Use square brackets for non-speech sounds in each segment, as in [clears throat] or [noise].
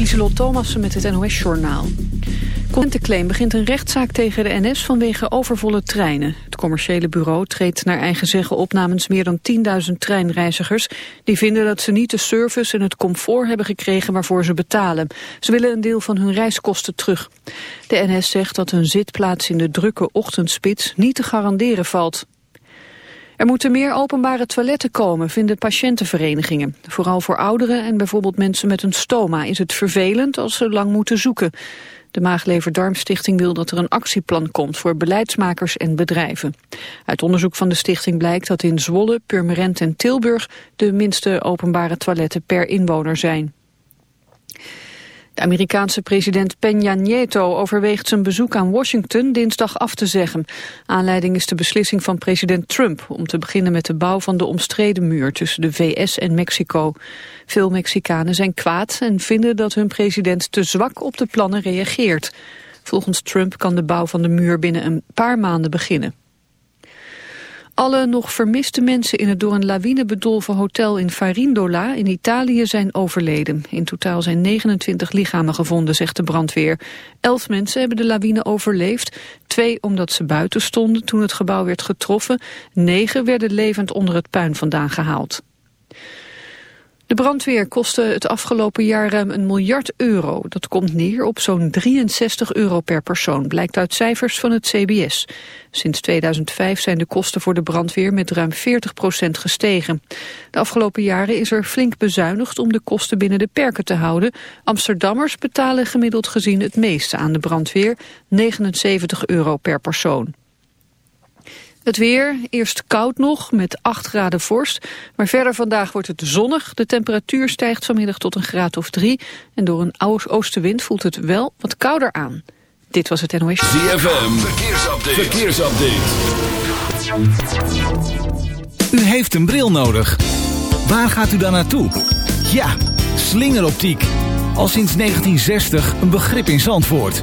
Lieselot Thomassen met het NOS-journaal. Contentenclaim begint een rechtszaak tegen de NS vanwege overvolle treinen. Het commerciële bureau treedt naar eigen zeggen op namens meer dan 10.000 treinreizigers... die vinden dat ze niet de service en het comfort hebben gekregen waarvoor ze betalen. Ze willen een deel van hun reiskosten terug. De NS zegt dat hun zitplaats in de drukke ochtendspits niet te garanderen valt. Er moeten meer openbare toiletten komen, vinden patiëntenverenigingen. Vooral voor ouderen en bijvoorbeeld mensen met een stoma is het vervelend als ze lang moeten zoeken. De Maaglever-Darmstichting wil dat er een actieplan komt voor beleidsmakers en bedrijven. Uit onderzoek van de stichting blijkt dat in Zwolle, Purmerend en Tilburg de minste openbare toiletten per inwoner zijn. De Amerikaanse president Peña Nieto overweegt zijn bezoek aan Washington dinsdag af te zeggen. Aanleiding is de beslissing van president Trump om te beginnen met de bouw van de omstreden muur tussen de VS en Mexico. Veel Mexicanen zijn kwaad en vinden dat hun president te zwak op de plannen reageert. Volgens Trump kan de bouw van de muur binnen een paar maanden beginnen. Alle nog vermiste mensen in het door een lawine bedolven hotel in Farindola in Italië zijn overleden. In totaal zijn 29 lichamen gevonden, zegt de brandweer. Elf mensen hebben de lawine overleefd. Twee omdat ze buiten stonden toen het gebouw werd getroffen. Negen werden levend onder het puin vandaan gehaald. De brandweer kostte het afgelopen jaar ruim een miljard euro. Dat komt neer op zo'n 63 euro per persoon, blijkt uit cijfers van het CBS. Sinds 2005 zijn de kosten voor de brandweer met ruim 40 procent gestegen. De afgelopen jaren is er flink bezuinigd om de kosten binnen de perken te houden. Amsterdammers betalen gemiddeld gezien het meeste aan de brandweer, 79 euro per persoon. Het weer, eerst koud nog, met 8 graden vorst. Maar verder vandaag wordt het zonnig. De temperatuur stijgt vanmiddag tot een graad of 3. En door een oostenwind voelt het wel wat kouder aan. Dit was het NOS. ZFM, verkeersupdate. verkeersupdate. U heeft een bril nodig. Waar gaat u dan naartoe? Ja, slingeroptiek. Al sinds 1960 een begrip in Zandvoort.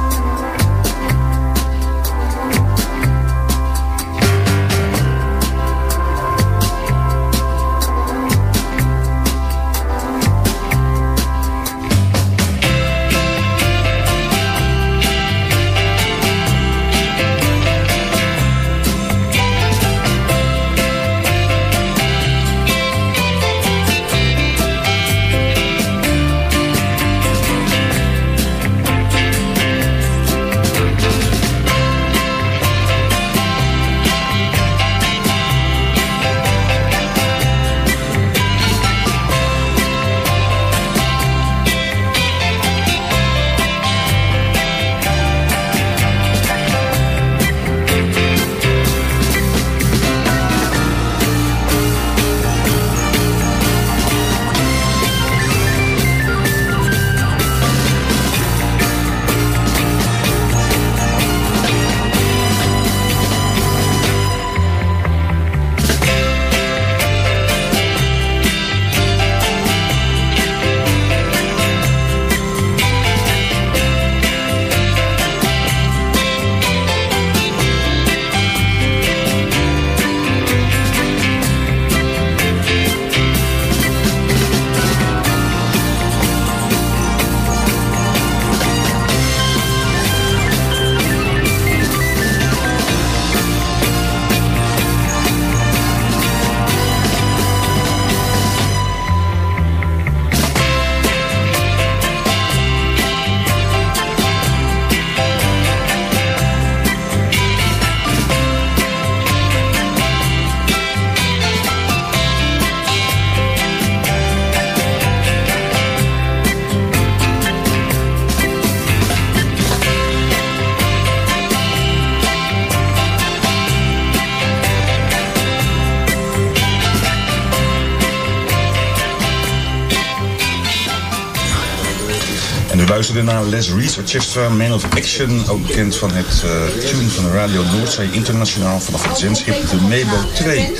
Luisterde naar Les Reed Orchestra, Man of Action, ook bekend van het uh, tune van de Radio Noordzee Internationaal vanaf het zendschip de Mebo 2.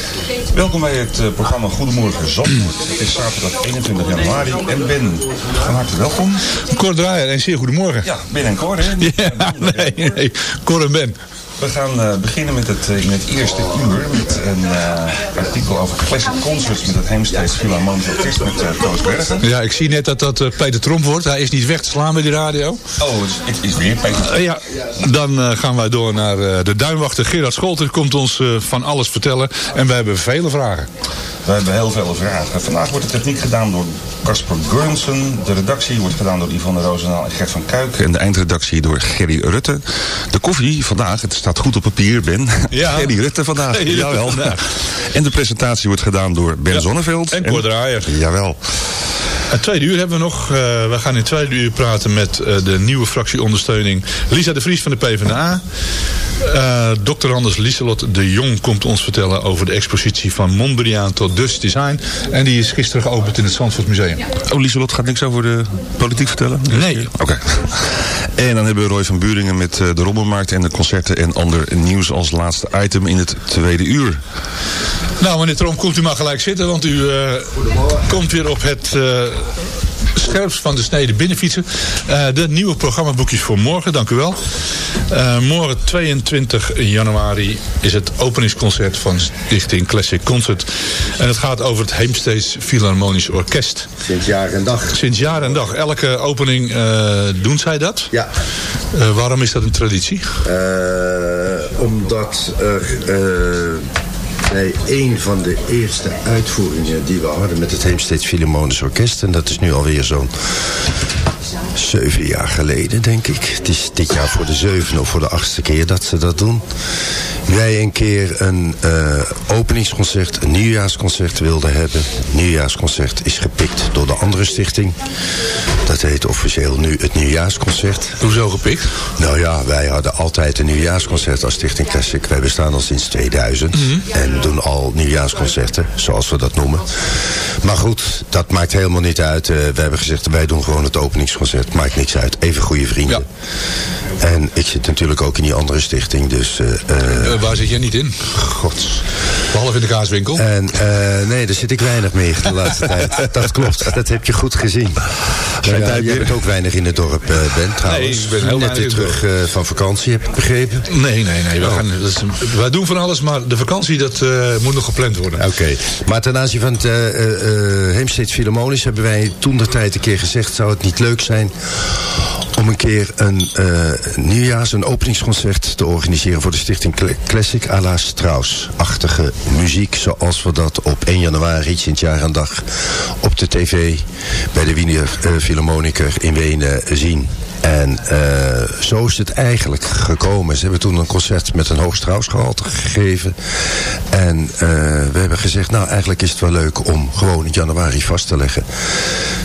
Welkom bij het uh, programma Goedemorgen Zandvoort. Het is zaterdag 21 januari en Ben, van harte welkom. Cor Draaier en zeer goedemorgen. Ja, Ben en Cor hè? [laughs] Ja, nee, nee, Cor en Ben. We gaan uh, beginnen met het, uh, in het eerste uur met een uh, artikel over classic concerts met het Heemsteeds Philharmonisch Orkest met Koos Bergen. Ja, ik zie net dat dat Peter Tromp wordt. Hij is niet weg te slaan bij die radio. Oh, het is weer Peter Ja, dan gaan wij door naar de duinwachter Gerard Scholter. Komt ons van alles vertellen. En we hebben vele vragen. We hebben heel veel vragen. Vandaag wordt de techniek gedaan door Casper Gurnsen. De redactie wordt gedaan door Yvonne Roosendaal en Gert van Kuik. En de eindredactie door Gerry Rutte. De koffie vandaag, het staat goed op papier, Ben. Ja. [laughs] Gerry Rutte vandaag. Jawel. En de presentatie wordt gedaan door Ben ja. Zonneveld. En Cor Draaier. Jawel. Het tweede uur hebben we nog. Uh, we gaan in het tweede uur praten met uh, de nieuwe fractieondersteuning Lisa de Vries van de PvdA. Uh, Dr. Anders Lieselot de Jong komt ons vertellen over de expositie van Mondriaan tot Dutch Design. En die is gisteren geopend in het Zandvoort Museum. Oh, Lieselot gaat niks over de politiek vertellen? Nee. Oké. Okay. En dan hebben we Roy van Buringen met de Rommelmarkt en de concerten en ander nieuws als laatste item in het tweede uur. Nou, meneer Tromp, komt u maar gelijk zitten, want u uh, komt weer op het uh, scherpst van de snede binnenfietsen. Uh, de nieuwe programmaboekjes voor morgen, dank u wel. morgen 22 januari is het openingsconcert van Stichting Classic Concert. En het gaat over het Heemsteeds Philharmonisch Orkest. Sinds jaar en dag. Sinds jaar en dag. Elke opening doen zij dat? Ja. waarom is dat een traditie? omdat er bij een van de eerste uitvoeringen die we hadden met het Heemsteeds Philharmonisch Orkest. En dat is nu alweer zo'n zeven jaar geleden, denk ik. Het is dit jaar voor de zevende of voor de achtste keer dat ze dat doen. Wij een keer een uh, openingsconcert, een nieuwjaarsconcert wilden hebben. Het nieuwjaarsconcert is gepikt door de andere stichting. Dat heet officieel nu het nieuwjaarsconcert. Hoezo gepikt? Nou ja, wij hadden altijd een nieuwjaarsconcert als Stichting Classic. Wij bestaan al sinds 2000 mm -hmm. en doen al nieuwjaarsconcerten, zoals we dat noemen. Maar goed, dat maakt helemaal niet uit. Uh, we hebben gezegd, wij doen gewoon het openingsconcert. Maakt niks uit. Even goede vrienden. Ja. En ik zit natuurlijk ook in die andere stichting, dus... Uh, uh, waar zit jij niet in? Gods. Behalve in de kaaswinkel? En, nee, daar zit ik weinig mee de laatste [laughs] tijd. Dat klopt, dat heb je goed gezien. Ja, ja, jij bent ook weinig in het dorp, Ben, trouwens. Nee, ik ben heel Net weer terug van vakantie, heb ik begrepen. Nee, nee, nee. We oh. gaan, is, wij doen van alles, maar de vakantie dat, moet nog gepland worden. Oké. Okay. Maar ten aanzien van het Heemsteeds Philharmonisch hebben wij toen de tijd een keer gezegd... zou het niet leuk zijn om een keer een nieuwjaars, een openingsconcert te organiseren... voor de stichting Classic à la Strauss-achtige muziek... zoals we dat op 1 januari, sinds jaar en dag, op de tv... bij de Wiener Philharmoniker in Wenen zien. En uh, zo is het eigenlijk gekomen. Ze hebben toen een concert met een hoog Straussgehalte gegeven. En uh, we hebben gezegd, nou eigenlijk is het wel leuk om gewoon in januari vast te leggen.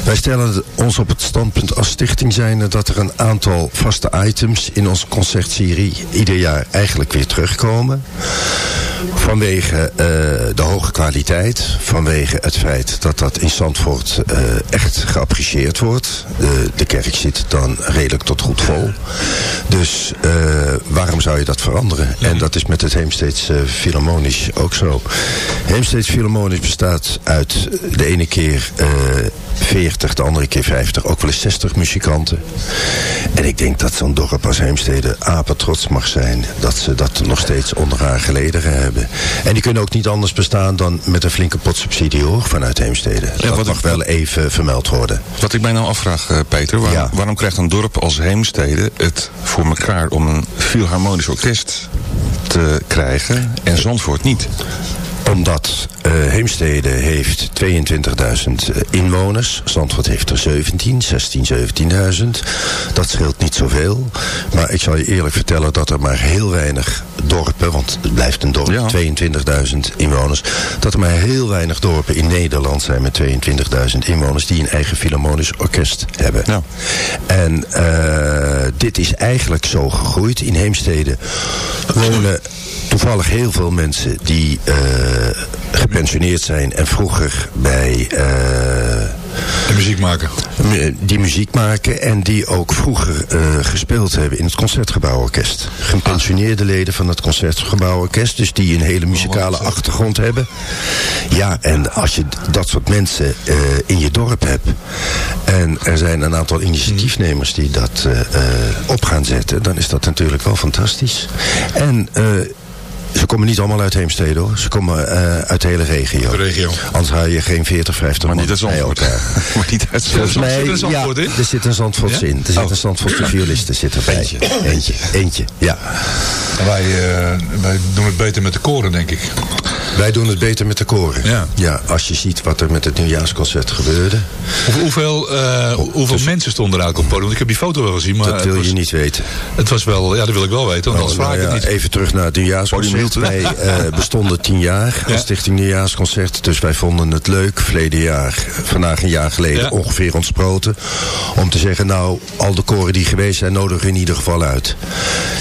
Wij stellen ons op het standpunt als stichting zijnde dat er een aantal vaste items in onze concertserie ieder jaar eigenlijk weer terugkomen. Vanwege uh, de hoge kwaliteit, vanwege het feit dat dat in Zandvoort echt geapprecieerd wordt. De, kerk zit dan redelijk tot goed vol. Dus uh, waarom zou je dat veranderen? En dat is met het Heemsteeds Philharmonisch ook zo. Heemsteeds Philharmonisch bestaat uit de ene keer 40, de andere keer 50, ook wel eens 60 muzikanten. En ik denk dat zo'n dorp als Heemstede apen trots mag zijn dat ze dat nog steeds onder haar gelederen hebben. En die kunnen ook niet anders bestaan dan met een flinke pot subsidie hoor, vanuit Heemstede. Ja, dat mag ik, wel even vermeld worden. Wat ik mij nou afvraag, uh, Peter, waar, ja. waarom krijgt een dorp als Heemstede het voor elkaar om een filharmonisch orkest te krijgen en Zandvoort niet? Omdat uh, Heemstede heeft 22.000 inwoners. Zandvoort heeft er 17, 16, 17.000. Dat scheelt niet zoveel. Maar ik zal je eerlijk vertellen dat er maar heel weinig dorpen... want het blijft een dorp, ja. 22.000 inwoners... dat er maar heel weinig dorpen in Nederland zijn met 22.000 inwoners... die een eigen filharmonisch orkest hebben. Ja. En uh, dit is eigenlijk zo gegroeid. In Heemstede wonen toevallig heel veel mensen die uh, gepensioneerd zijn en vroeger bij uh, de muziek maken. Die muziek maken en die ook vroeger uh, gespeeld hebben in het Concertgebouworkest. Gepensioneerde leden van het Concertgebouworkest. Dus die een hele muzikale achtergrond hebben. Ja, en als je dat soort mensen uh, in je dorp hebt. En er zijn een aantal initiatiefnemers die dat uh, op gaan zetten. Dan is dat natuurlijk wel fantastisch. En ze komen niet allemaal uit Heemstede hoor. Ze komen uh, uit de hele regio. De regio. Anders haal je geen 40, 50 [laughs] maar niet uit Zandvoort. maar niet uit Zandvoort. Mij, zit er ja, in? Er zit een Zandvoorts ja? in. Er zit oh. een Zandvoortse violiste zit erbij. Eentje. Eentje. Eentje, ja. En wij, uh, wij doen het beter met de koren, denk ik. Wij doen het beter met de koren. Ja. ja als je ziet wat er met het nieuwjaarsconcert gebeurde. hoeveel uh, hoeveel mensen stonden er eigenlijk op het podium? Ik heb die foto wel gezien. Maar dat wil was, je niet weten. Het was wel, ja dat wil ik wel weten. Want oh, nou, ja, niet. Even terug naar het nieuwjaarsconcert. Wij uh, [laughs] bestonden tien jaar als Stichting Nieuwjaarsconcert. Dus wij vonden het leuk. Verleden jaar, vandaag een jaar geleden, ongeveer ontsproten. Om te zeggen, nou, al de koren die geweest zijn, nodigen in ieder geval uit.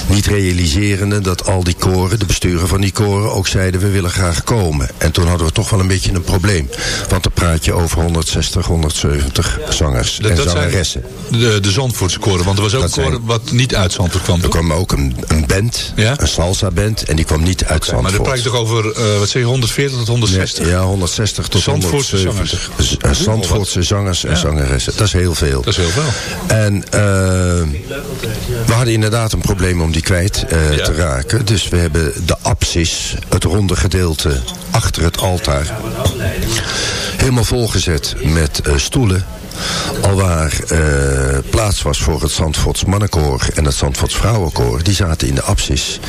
Niet realiserende dat al die koren, de besturen van die koren, ook zeiden we willen graag komen. En toen hadden we toch wel een beetje een probleem. Want dan praat je over 160, 170 zangers en zangeressen. De, de Zandvoortse koren, want er was ook een koren wat niet uit Zandvoort kwam. Er kwam ook een, een band, ja? een salsa band, en die kwam niet uit okay, Zandvoort. Maar dan praat je toch over, uh, wat zeg je, 140 tot 160? Ja, 160 tot Zandvoortse 170. Zangers. Zandvoortse zangers en ja. zangeressen. Dat is heel veel. Dat is heel veel. En uh, we hadden inderdaad een probleem om die kwijt uh, te raken. Dus we hebben de apsis, het ronde gedeelte achter het altaar. Helemaal volgezet met uh, stoelen. Alwaar uh, plaats was voor het Zandvoorts mannenkoor en het Zandvoorts vrouwenkoor. Die zaten in de apsis.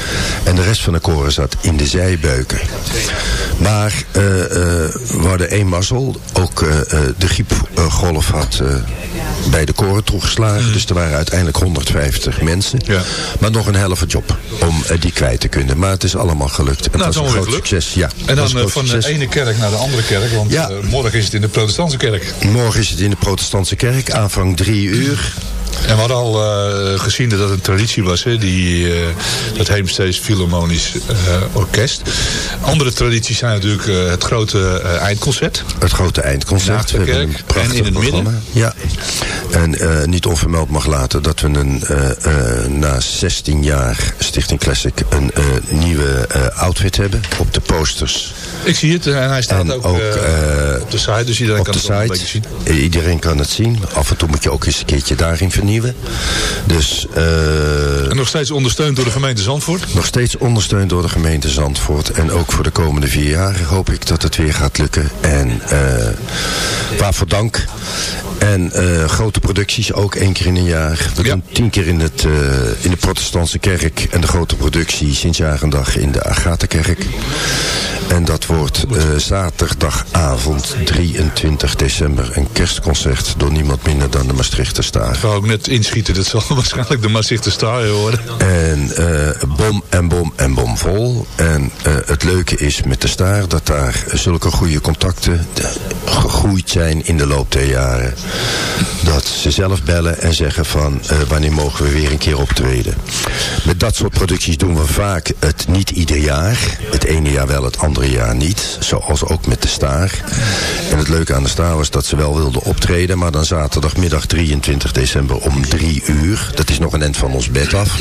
En de rest van de koren zat in de zijbeuken. Maar uh, uh, we hadden één mazzel. Ook de griepgolf had bij de koren toegeslagen. Dus er waren uiteindelijk 150 mensen. Ja. Maar nog een helft job om die kwijt te kunnen. Maar het is allemaal gelukt. En nou, het was een groot succes. Ja, en dan van succes. de ene kerk naar de andere kerk. Want ja. morgen is het in de protestantse kerk. Morgen is het in de protestantse kerk. Aanvang drie uur. En we hadden al uh, gezien dat dat een traditie was, hè? Die, uh, dat Heemsteeds Philharmonisch uh, Orkest. Andere tradities zijn natuurlijk het grote eindconcert. Het grote eindconcert. In de kerk en in het programma. midden. Ja. En niet onvermeld mag laten dat we een, na 16 jaar Stichting Classic een nieuwe outfit hebben. Op de posters. Ik zie het en hij staat en ook, ook op de site, dus iedereen kan het een beetje zien. Iedereen kan het zien. Af en toe moet je ook eens een keertje daarin vernieuwen. Dus, uh, en nog steeds ondersteund door de gemeente Zandvoort? Nog steeds ondersteund door de gemeente Zandvoort. En ook voor de komende vier jaar hoop ik dat het weer gaat lukken. En uh, waarvoor dank. En grote producties, ook één keer in een jaar. We ja. doen tien keer in, het, in de protestantse kerk. En de grote productie sinds jaar en dag in de Agatha-kerk. En dat wordt uh, zaterdagavond 23 december een kerstconcert door niemand minder dan de Maastrichter Staar. Ik ga ook net inschieten, dat zal [laughs] waarschijnlijk de Maastrichter Staar worden. En bom en bom en bom vol. En het leuke is met de Staar dat daar zulke goede contacten gegroeid zijn in de loop der jaren dat ze zelf bellen en zeggen van uh, wanneer mogen we weer een keer optreden. Met dat soort producties doen we vaak het niet ieder jaar. Het ene jaar wel, het andere jaar niet. Zoals ook met de Staar. En het leuke aan de Staar was dat ze wel wilden optreden, maar dan zaterdagmiddag 23 december om drie uur. Dat is nog een end van ons bed af.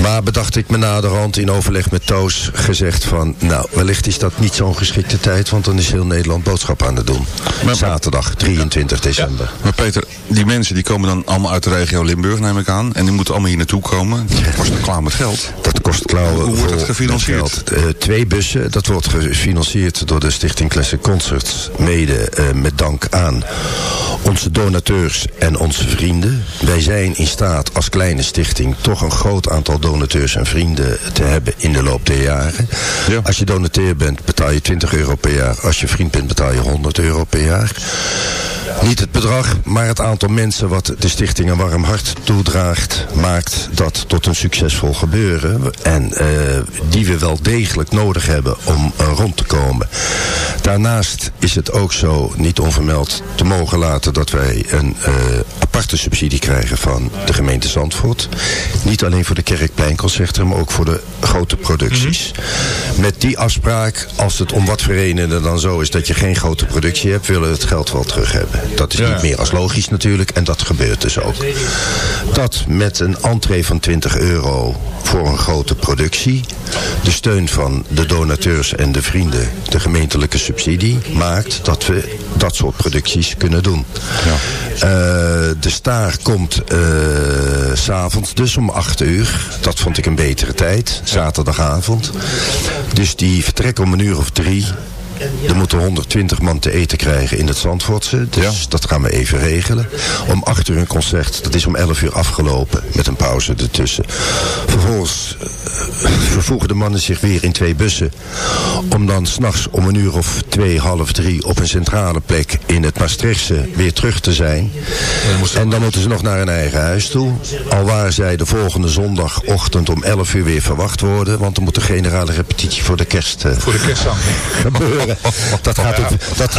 Maar bedacht ik me naderhand in overleg met Toos gezegd van, nou wellicht is dat niet zo'n geschikte tijd, want dan is heel Nederland boodschap aan het doen. Zaterdag 23 december. Ja. Maar Peter, die mensen die komen dan allemaal uit de regio Limburg, neem ik aan. En die moeten allemaal hier naartoe komen. Dat kost klaar met geld. Dat kost klauwen. Hoe wordt dat gefinancierd? Uh, twee bussen. Dat wordt gefinancierd door de Stichting Classic Concerts. Mede uh, met dank aan onze donateurs en onze vrienden. Wij zijn in staat als kleine stichting toch een groot aantal donateurs en vrienden te hebben in de loop der jaren. Ja. Als je donateur bent betaal je 20 euro per jaar. Als je vriend bent betaal je 100 euro per jaar. Niet het bedrag, maar het aantal mensen wat de stichting een warm hart toedraagt, maakt dat tot een succesvol gebeuren. En uh, die we wel degelijk nodig hebben om uh, rond te komen. Daarnaast is het ook zo, niet onvermeld te mogen laten, dat wij een uh, aparte subsidie krijgen van de gemeente Zandvoort. Niet alleen voor de kerkpleinconcerten, maar ook voor de grote producties. Mm -hmm. Met die afspraak, als het om wat redenen dan zo is dat je geen grote productie hebt, willen we het geld wel terug hebben. Dat is Ja. niet meer als logisch natuurlijk. En dat gebeurt dus ook. Dat met een entree van 20 euro voor een grote productie. De steun van de donateurs en de vrienden. De gemeentelijke subsidie. Maakt dat we dat soort producties kunnen doen. Eh, de staar komt s s'avonds, dus om 8 uur. Dat vond ik een betere tijd. Zaterdagavond. Dus die vertrekken om een uur of drie. Er moeten 120 man te eten krijgen in het Zandvoortse. Dus dat gaan we even regelen. Om 8 uur een concert. Dat is om 11 uur afgelopen. Met een pauze ertussen. Vervolgens eh, vervoegen de mannen zich weer in twee bussen. Om dan s'nachts om een uur of twee, half drie... op een centrale plek in het Maastrichtse weer terug te zijn. En dan moeten ze nog naar hun eigen huis toe. Al waar zij de volgende zondagochtend om 11 uur weer verwacht worden. Want er moet een generale repetitie voor de kerst... eh, Voor de kerstzang. gebeuren. [laughs] Dat gaat op, dat,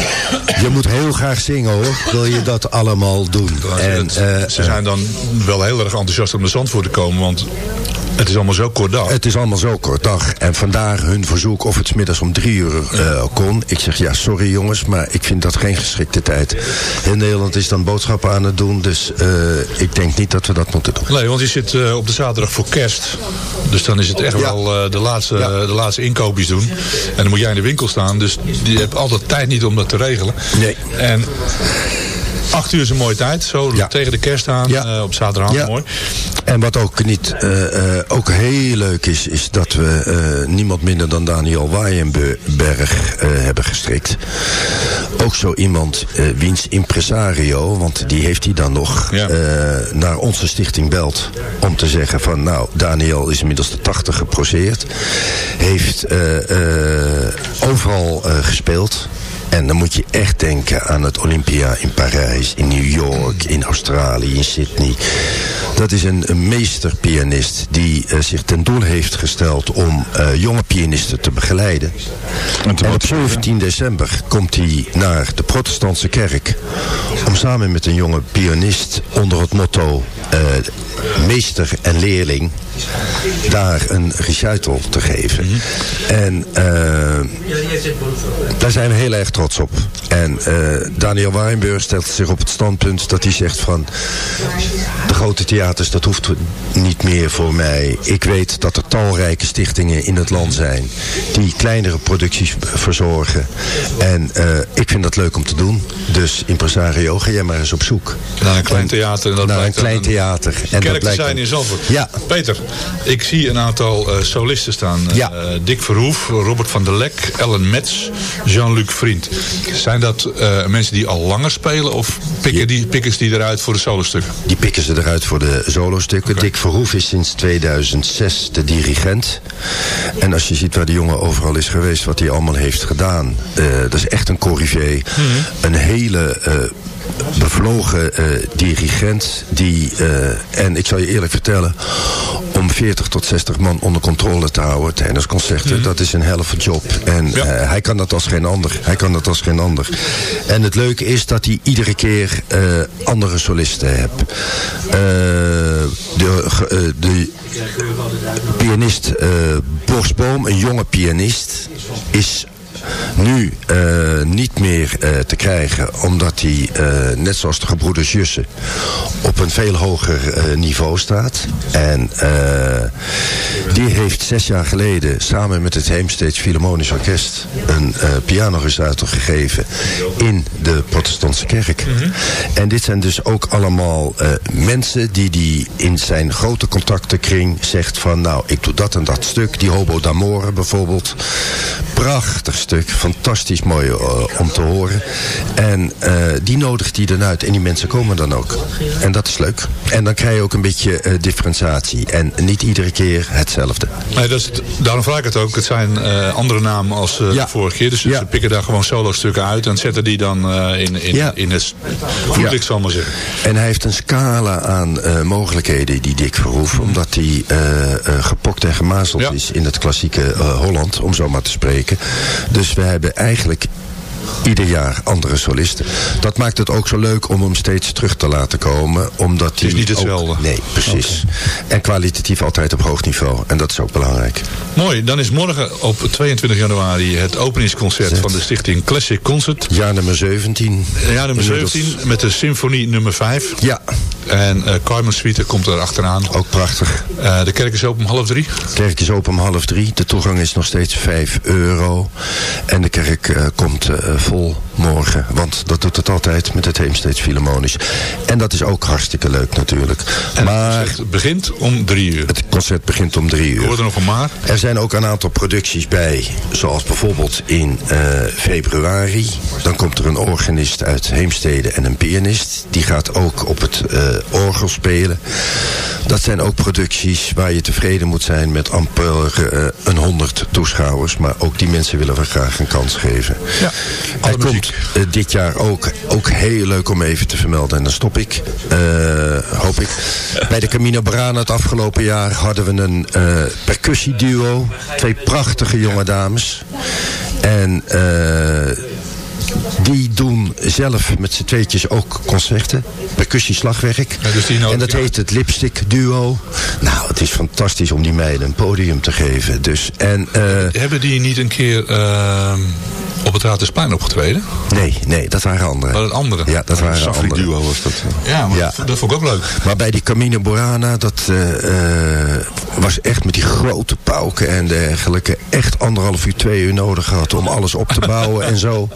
je moet heel graag zingen hoor. Wil je dat allemaal doen? En, En, eh, ze zijn dan wel heel erg enthousiast om de Zandvoort te komen, want het is allemaal zo kort dag. Het is allemaal zo kort dag. En vandaar hun verzoek of het middags om drie uur eh, kon. Ik zeg ja, sorry jongens, maar ik vind dat geen geschikte tijd. Heel Nederland is dan boodschappen aan het doen. Dus eh, ik denk niet dat we dat moeten doen. Nee, want je zit eh, op de zaterdag voor kerst. Dus dan is het echt wel de, laatste, de laatste inkoopjes doen. En dan moet jij in de winkel staan. Dus je hebt altijd tijd niet om dat te regelen. Nee. En acht uur is een mooie tijd. Zo Ja. tegen de kerst aan. Ja. eh, op zaterdagavond Ja. mooi. En wat ook niet eh, eh, ook heel leuk is, is dat we niemand minder dan Daniel Waaienberg eh, hebben gestrikt. Ook zo iemand wiens impresario, want die heeft hij dan nog, naar onze stichting belt. Om te zeggen van nou, Daniel is inmiddels de 80 geproceerd. Heeft overal gespeeld. En dan moet je echt denken aan het Olympia in Parijs, in New York, in Australië, in Sydney. Dat is een, een meesterpianist die eh, zich ten doel heeft gesteld om eh, jonge pianisten te begeleiden. En op 17 december komt hij naar de protestantse kerk om samen met een jonge pianist onder het motto eh, meester en leerling daar een recital te geven. En eh, daar zijn we heel erg trots op. En eh, Daniel Weinberg stelt zich op het standpunt dat hij zegt van... de grote theaters, dat hoeft niet meer voor mij. Ik weet dat er talrijke stichtingen in het land zijn... die kleinere producties verzorgen. En eh, ik vind dat leuk om te doen. Dus impresario, ga jij maar eens op zoek. Naar een klein theater. En dat Naar een klein theater. En dat blijkt zijn in Zandvoort. Ja. Peter, ik zie een aantal eh, solisten staan. Eh. Dick Verhoef, Robert van der Lek, Ellen Metz, Jean-Luc Vriend. Zijn dat eh, mensen die al langer spelen of pikken die, pikken ze die eruit voor de solostukken? Die pikken ze eruit voor de solostukken. Dick Verhoef is sinds 2006 de dirigent. En als je ziet waar die jongen overal is geweest, wat hij allemaal heeft gedaan. dat is echt een corrivé. Een hele bevlogen eh, dirigent. Die, eh, en ik zal je eerlijk vertellen, om 40 tot 60 man onder controle te houden tijdens concerten, dat is een helft job. En Ja. eh, hij kan dat als geen ander. Hij kan dat als geen ander. En het leuke is dat hij iedere keer andere solisten hebt. De, de pianist Borsboom, een jonge pianist, is nu eh, niet meer eh, te krijgen, omdat hij, eh, net zoals de gebroeders Jussen, op een veel hoger niveau staat. En die heeft zes jaar geleden samen met het Heemsteeds Philharmonisch Orkest een pianorecital gegeven in de protestantse kerk. En dit zijn dus ook allemaal mensen die die in zijn grote contactenkring zegt van nou, ik doe dat en dat stuk. Die Hobo d'Amore bijvoorbeeld. Prachtig stuk, fantastisch mooi eh, om te horen. En eh, die nodigt hij dan uit en die mensen komen dan ook. En dat is leuk. En dan krijg je ook een beetje eh, differentiatie. En niet iedere keer hetzelfde. Nee, dat is het- daarom vraag ik het ook. Het zijn andere namen als Ja. de vorige keer. Dus Ja. ze pikken daar gewoon solo-stukken uit en zetten die dan in, in, Ja. in het zal ik maar zeggen. En hij heeft een scala aan mogelijkheden, die Dick Verhoef. Omdat hij gepokt en gemazeld is in het klassieke Holland, om zo maar te spreken. Dus we hebben eigenlijk ieder jaar andere solisten. Dat maakt het ook zo leuk om hem steeds terug te laten komen. Omdat Het is niet hetzelfde. ook- nee, precies. En kwalitatief altijd op hoog niveau. En dat is ook belangrijk. Mooi, dan is morgen op 22 januari het openingsconcert van de stichting Classic Concert. Jaar nummer 17. Ja, nummer Inmiddels. 17 met de symfonie nummer 5. Ja, En eh Carmen Suite komt er achteraan. ook prachtig. Eh, de kerk is open om half drie. De kerk is open om half drie. De toegang is nog steeds 5 euro. En de kerk eh, komt vol morgen. Want dat doet het altijd met het Heemsteeds Philharmonisch. En dat is ook hartstikke leuk natuurlijk. maar Het begint om drie uur. het concert begint om drie We uur. hoorden nog een maar. Er zijn ook een aantal producties bij. Zoals bijvoorbeeld in eh, februari. Dan komt er een organist uit Heemstede en een pianist. Die gaat ook op het eh, orgel spelen. Dat zijn ook producties waar je tevreden moet zijn met amper eh, een honderd toeschouwers. Maar ook die mensen willen we graag een kans geven. Ja, Hij komt eh, dit jaar ook, ook heel leuk om even te vermelden. En dan stop ik, eh, hoop ik. Bij de Camino Brana het afgelopen jaar hadden we een eh percussieduo. Twee prachtige jonge dames. En die doen zelf met z'n tweetjes ook concerten. Percussieslagwerk. Ja, dus en dat heet het Lipstick Duo. Nou, het is fantastisch om die meiden een podium te geven. Dus, en, Hebben die niet een keer ehm, op het Raadhuisplein opgetreden? nee, nee, dat waren andere. Maar een andere? Ja, dat waren Safri andere. duo was dat. Ja, maar Ja. dat, dat vond ik ook leuk. Maar bij die Camino Borana, dat eh, eh, was echt met die grote pauken en dergelijke. Echt anderhalf uur, twee uur nodig gehad om alles op te bouwen en zo.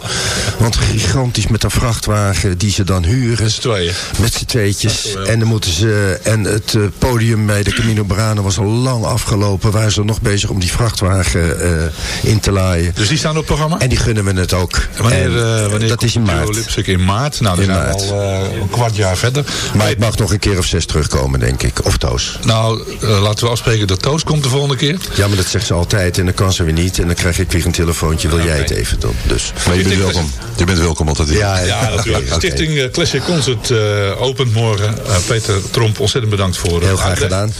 Want gigantisch met een vrachtwagen die ze dan huren. Met z'n tweeën. Met z'n tweetjes. En dan moeten ze. En het eh, podium bij de Camino Borana was al lang afgelopen. Waren ze nog bezig om die vrachtwagen eh, in te laaien. Dus die staan op het programma? En die gunnen we het ook. En wanneer, En, eh, wanneer dat is in maart. Lipstick in maart. Nou, dan In zijn we maart. al eh, een kwart jaar verder. Maar ik mag nog een keer of zes terugkomen, denk ik. Of Toos. Nou, eh, laten we afspreken dat Toos komt de volgende keer. Ja, maar dat zegt ze altijd en dan kan ze weer niet. En dan krijg ik weer een telefoontje, wil jij het even doen? Dus. Maar je bent welkom. Je bent welkom altijd. hier. Ja, Ja, natuurlijk. Stichting Classic Concert eh, opent morgen. Peter Tromp, ontzettend bedankt voor Heel het graag gedaan.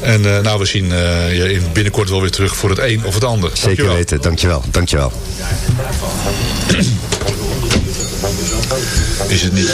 En eh, nou, we zien eh, je in binnenkort wel weer terug voor het een of het ander. Zeker Dankjewel. weten, dankjewel. dankjewel. Is het niet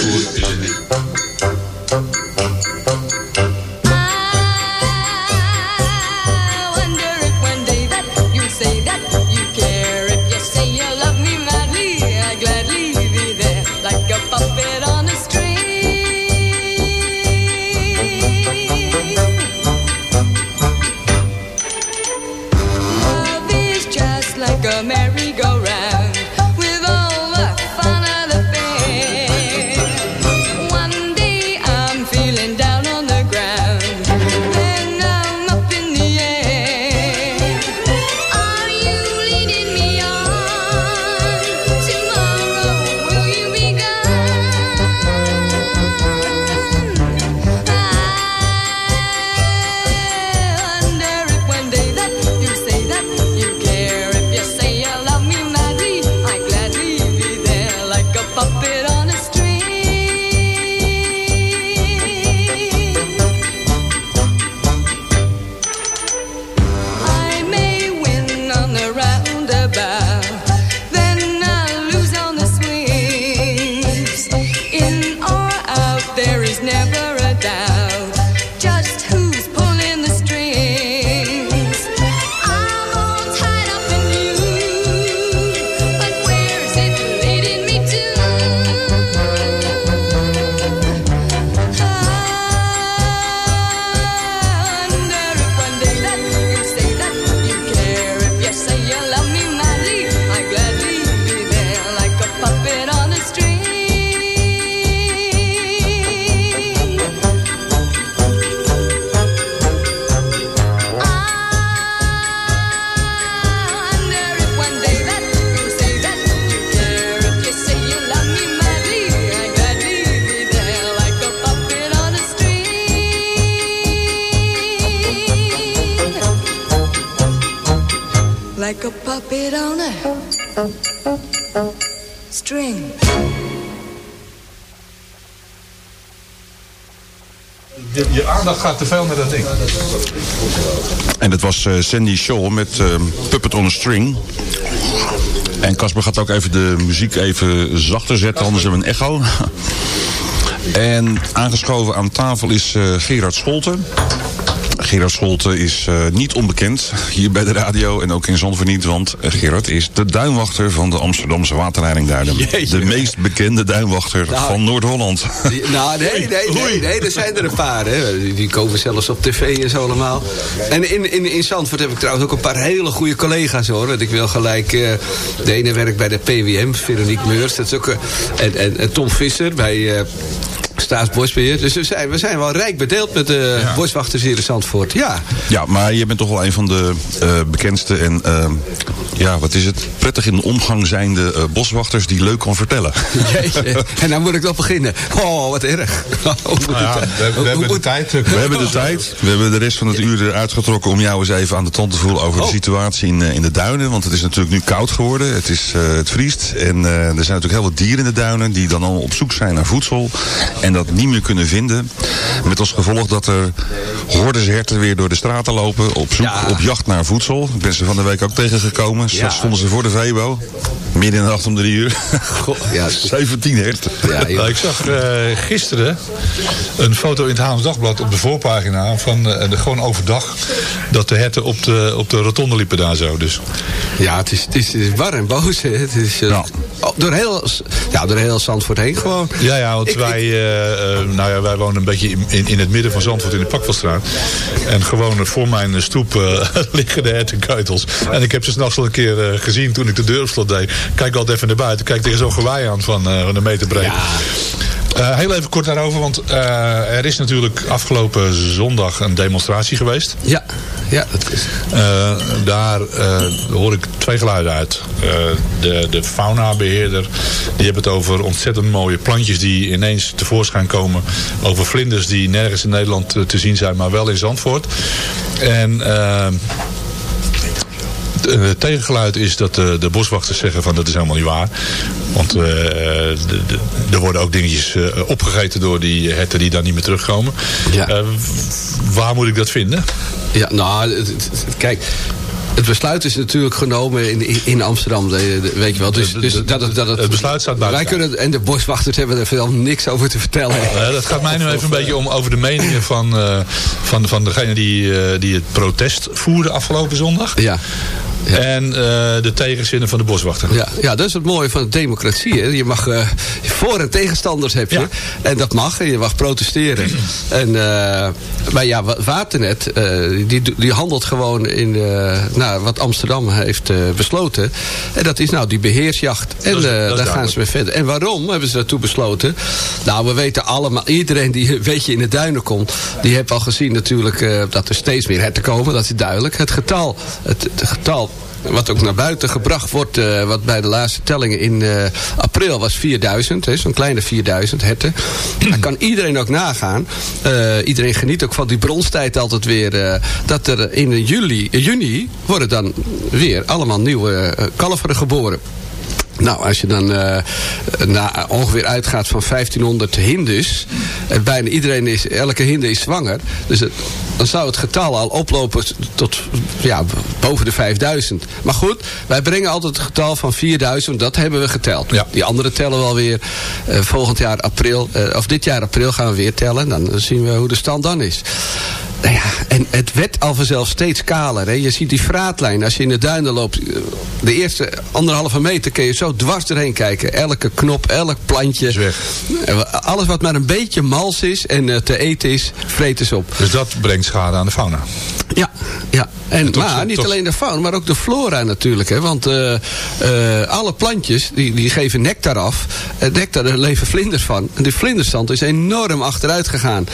gaat te veel naar dat ding. En dat was eh, Sandy Shaw met eh, Puppet on a String. En Casper gaat ook even de muziek even zachter zetten, anders hebben we een echo. [laughs] En aangeschoven aan tafel is eh, Gerard Scholten. Gerard Scholten is eh, niet onbekend hier bij de radio en ook in Zandvoort niet, want Gerard is de duinwachter van de Amsterdamse waterleiding. Jeetje. De meest bekende duinwachter Nou, van Noord-Holland. Nou, nee, [laughs] nee, nee, nee, er zijn er een paar. Hè. Die- komen zelfs op tv en zo allemaal. En in, in, in Zandvoort heb ik trouwens ook een paar hele goede collega's hoor. Want ik wil gelijk, eh, de ene werkt bij de PWM, Veronique Meurs. Dat is ook, eh, en, en, en Tom Visser bij... eh Staatsbosbeheer. Dus we zijn, we zijn wel rijk bedeeld met de boswachters hier in Zandvoort. Ja, Ja, maar je bent toch wel een van de eh, bekendste en eh, ja, wat is het, prettig in de omgang zijnde eh, boswachters die leuk kan vertellen. [laughs] Jeetje. En dan moet ik nog beginnen. Oh, wat erg. Nou ja, we, [laughs] hebben de tijd. We hebben de tijd. We hebben de rest van het uur uitgetrokken om jou eens even aan de tand te voelen over de Oh. situatie in, in de duinen. Want het is natuurlijk nu koud geworden. Het, is, het vriest. En er zijn natuurlijk heel wat dieren in de duinen die dan allemaal op zoek zijn naar voedsel. En dat niet meer kunnen vinden. Met als gevolg dat er hordes herten weer door de straten lopen op zoek, Ja. op jacht naar voedsel. Ik ben ze van de week ook tegengekomen. Ja. Stonden ze voor de Vebo. Midden in de nacht om drie uur. Goh, ja, [laughs] 17 herten. ja. Nou, ik zag eh, gisteren een foto in het Haams Dagblad op de voorpagina van eh, de, gewoon overdag dat de herten op de, op de rotonde liepen daar zo. Dus Ja, het is, het is, het is bar en boos. Hè. Het is, eh, Ja. door, heel, ja, door heel Zandvoort heen gewoon. ja, ja, want Ik- wij, nou ja, wij wonen een beetje in, in, het midden van Zandvoort in de Pakvelstraat. En gewoon voor mijn stoep eh, [laughs] liggen de hertenkeutels. En ik heb ze s'nachts al een keer eh, gezien toen ik de deur op slot deed. Kijk altijd even naar buiten. Kijk tegen zo'n gewaai aan van, eh, een meter breed. Eh, heel even kort daarover, want eh, er is natuurlijk afgelopen zondag een demonstratie geweest. Ja, ja, dat is... Eh, daar hoor ik twee geluiden uit. De, de faunabeheerder die heeft het over ontzettend mooie plantjes die ineens tevoorschijn komen. Over vlinders die nergens in Nederland te zien zijn, maar wel in Zandvoort. En het eh, tegengeluid is dat de, de boswachters zeggen van dat is helemaal niet waar. Want eh, de- de- er worden ook dingetjes eh, opgegeten door die herten die daar niet meer terugkomen. Ja. Eh, waar moet ik dat vinden? Ja, nou, het- het- het- kijk... Het besluit is natuurlijk genomen in, in- Amsterdam, weet je wel. Dus, dus dat, het- dat het, Het besluit staat buiten. Wij kunnen, en de boswachters hebben er veel niks over te vertellen. Eh, dat gaat mij nu even een beetje om over de meningen van, eh, van, van degene die, eh, die het protest voerde afgelopen zondag. Ja. En eh, de tegenzinnen van de boswachter. Ja, ja, dat is het mooie van de democratie. Hè. Je mag eh, voor- en tegenstanders heb je. Ja. En dat mag. En je mag protesteren. [clears throat] en, eh, maar ja, Wa- Waternet, die, die handelt gewoon in nou, wat Amsterdam heeft besloten. En dat is nou die beheersjacht. En Dat is- dat is daar gaan ze mee verder. En waarom hebben ze daartoe besloten? Nou, we weten allemaal, iedereen die [laughs] een beetje in de duinen komt, die heeft al gezien natuurlijk dat er steeds meer herten komen. Dat is duidelijk. Het getal, het, het getal wat ook naar buiten gebracht wordt, eh, wat bij de laatste tellingen in eh, april was 4000, hè, zo'n kleine 4000 herten. Daar kan iedereen ook nagaan. Eh, iedereen geniet ook van die bronstijd altijd weer. dat er in juli, juni worden dan weer allemaal nieuwe kalveren geboren. Nou, als je dan eh, na, ongeveer uitgaat van 1500 hindus... en bijna iedereen is, elke hinde is zwanger... Dus het, dan zou het getal al oplopen tot ja, boven de 5000. Maar goed, wij brengen altijd het getal van 4000, dat hebben we geteld. Ja. Die andere tellen we alweer eh, volgend jaar april... eh, of dit jaar april gaan we weer tellen. Dan zien we hoe de stand dan is. Nou ja, en het werd al vanzelf steeds kaler. Hè. Je ziet die vraatlijn. Als je in de duinen loopt, eh, de eerste anderhalve meter kun je zo dwars erheen kijken. Elke knop, elk plantje. Is weg. Alles wat maar een beetje mals is en eh, te eten is, vreten ze op. Dus dat brengt schade aan de fauna. Ja, ja. En, maar niet alleen de fauna, maar ook de flora natuurlijk. Hè? Want eh, alle plantjes die, die geven nectar af. En nectar, daar leven vlinders van. En die vlinderstand is enorm achteruit gegaan.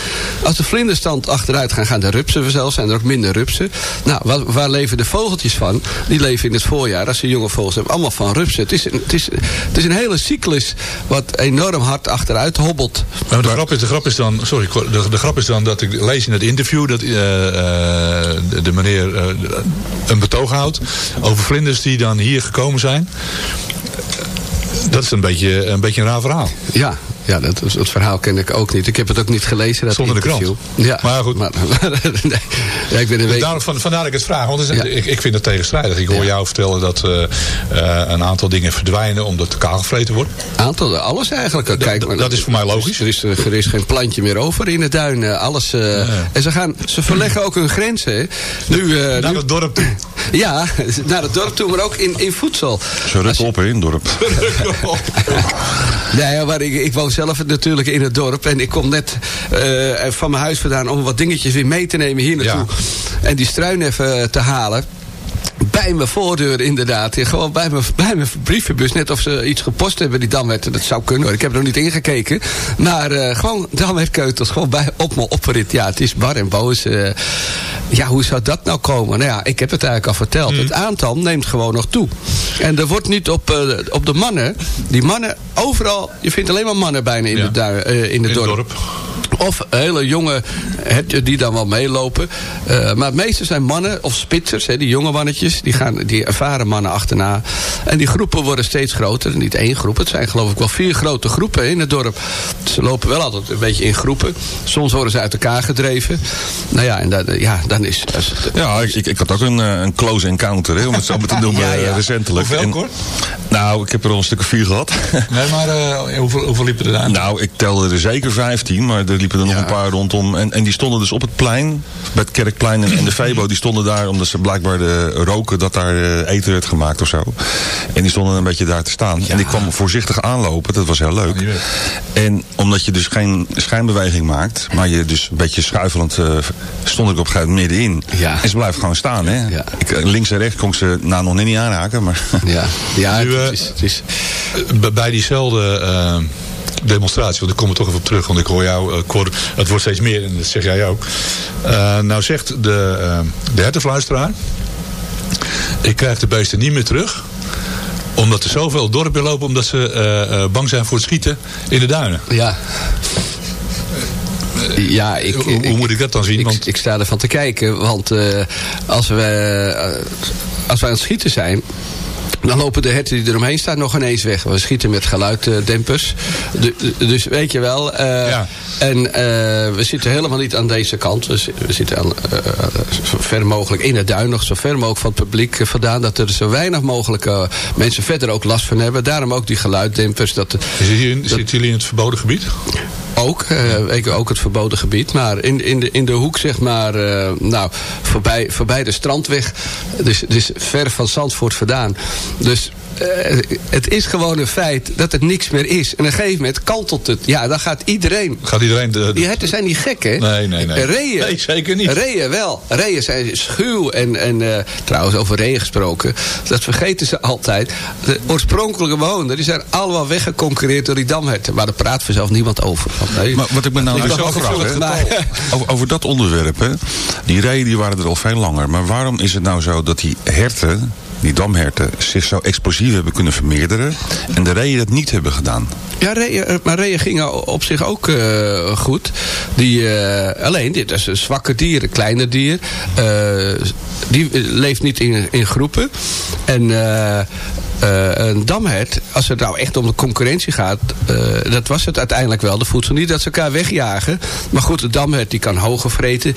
Als de vlinderstand achteruit gaat, de rupsen vanzelf. Zijn er ook minder rupsen. Nou, waar, waar leven de vogeltjes van? Die leven in het voorjaar, als ze jonge vogels hebben, allemaal van rupsen. Het is, een- het is, het is een hele cyclus wat enorm hard achteruit hobbelt. Maar de, grap is, de, grap is dan, sorry, de grap is dan dat ik lees in het interview dat eh, eh, de, de meneer eh, een betoog houdt over vlinders die dan hier gekomen zijn. Dat is een beetje een, beetje een raar verhaal. Ja, Ja, dat, dat verhaal ken ik ook niet. Ik heb het ook niet gelezen, dat Zonder de krant. Ja, Maar goed. Maar, [laughs] nee. ja, ik ben een Dus week... daarom, van- vandaar dat ik het vraag. Want het is- Ja. ik, ik vind het tegenstrijdig. Ik hoor jou vertellen dat eh, eh, een aantal dingen verdwijnen omdat de kaal gevreten wordt. Aantal, alles eigenlijk. Kijk, maar dat is voor mij logisch. Er is, er is, er is geen plantje meer over in de duin. eh, Alles, eh, En ze, gaan, ze verleggen ook hun grenzen. hè. Nu, eh, Naar nu, het dorp toe. ja, [laughs] naar het dorp toe, maar ook in, in voedsel. Ze rukken op hè, in het dorp. [laughs] Nee, maar ik, ik woon zelf natuurlijk in het dorp. En ik kom net eh, van mijn huis vandaan om wat dingetjes weer mee te nemen hier naartoe. En die struin even te halen. Bij mijn voordeur inderdaad. Gewoon bij mijn, bij mijn brievenbus. Net of ze iets gepost hebben, die Damwet. Dat zou kunnen hoor. Ik heb er nog niet ingekeken. Maar eh, gewoon Damwetkeutels. Gewoon bij, op me oprit. Ja, het is bar en boos. eh. ja, hoe zou dat nou komen? Nou ja, ik heb het eigenlijk al verteld. Mm. Het aantal neemt gewoon nog toe. En er wordt niet op, eh, op de mannen. Die mannen overal. Je vindt alleen maar mannen bijna in, Ja. de, in het In het dorp. dorp. Of hele jonge die dan wel meelopen. Maar het meeste zijn mannen of spitsers, hè, die jonge mannetjes. Die gaan die ervaren mannen achterna. En die groepen worden steeds groter. Niet één groep, het zijn geloof ik wel vier grote groepen in het dorp. Ze lopen wel altijd een beetje in groepen. Soms worden ze uit elkaar gedreven. Nou ja, en dat, ja, dan is... Ja, ik, ik, had ook een, eh, een close encounter, om het zo maar te [laughs] noemen, Ja, ja. eh, recentelijk. Hoeveel, Cor? Nou, ik heb er al een stuk of vier gehad. [laughs] Nee, maar eh, hoeveel, hoeveel liepen er aan? Nou, ik telde er zeker 15, maar er liepen er nog Ja. een paar rondom. En, en die stonden dus op het plein, bij het Kerkplein en, en de Febo, die stonden daar omdat ze blijkbaar de, roken dat daar eh, eten werd gemaakt of zo. En die stonden een beetje daar te staan. En ik kwam voorzichtig aanlopen, dat was heel leuk. En omdat je dus geen schijnbeweging maakt, maar je dus een beetje schuifelend, eh, stond ik op een gegeven moment middenin. Ja. En ze blijven gewoon staan, hè. Ja. Ik, eh, links en rechts kon ik ze nou nog net niet aanraken, maar... [laughs] ja, ja Nu, het, is, het is... Bij- diezelfde demonstratie, want ik kom er toch even op terug, want ik hoor jou, eh, Cor, het wordt steeds meer en dat zeg jij ook. Eh, nou zegt de, eh de hertenfluisteraar, ik krijg de beesten niet meer terug, omdat er zoveel dorpen lopen, omdat ze eh, eh, bang zijn voor het schieten in de duinen. Ja. Ja, ik, Hoe- hoe ik- moet ik dat dan zien? Ik, Want- ik sta ervan te kijken, want eh, als, we, als wij aan het schieten zijn... Dan lopen de herten die eromheen staan nog ineens weg. We schieten met geluiddempers. Du- dus weet je wel. eh, Ja. En eh, we zitten helemaal niet aan deze kant. We, zi- we zitten aan, eh, zo ver mogelijk in het duin. Nog zo ver mogelijk van het publiek eh, vandaan. Dat er zo weinig mogelijk eh, mensen verder ook last van hebben. Daarom ook die geluiddempers. Dat, zitten jullie in het verboden gebied? Ook, eh, ook het verboden gebied. Maar in, in, de, in de hoek, zeg maar, eh, nou, voorbij, voorbij de strandweg. Dus, dus ver van Zandvoort vandaan. Dus het is gewoon een feit dat het niks meer is. En op een gegeven moment kantelt het. Ja, dan gaat iedereen... Gaat iedereen de, de- Die herten zijn niet gek, hè? Nee, nee, nee. Reeën. Nee, zeker niet. Reeën wel. Reeën zijn schuw. En, en eh, trouwens, over reeën gesproken. Dat vergeten ze altijd. De oorspronkelijke bewoners die zijn allemaal weggeconcureerd door die damherten. Maar daar praat vanzelf niemand over. Want, nee, Maar wat ik me nou Ik dus afvraag, hè, maar- over, over dat onderwerp, hè. Die reeën die waren er al veel langer. Maar waarom is het nou zo dat die herten, die damherten, zich zo explosief hebben kunnen vermeerderen en de reeën dat niet hebben gedaan? Ja, reeën, eh, maar reeën gingen op zich ook eh, goed. Die, eh, alleen, dit is een zwakke dier, een kleiner dier. Die leeft niet in, in groepen. En eh, een damhert, als het nou echt om de concurrentie gaat... dat was het uiteindelijk wel, de voedsel. Niet dat ze elkaar wegjagen. Maar goed, de damhert die kan hoger vreten.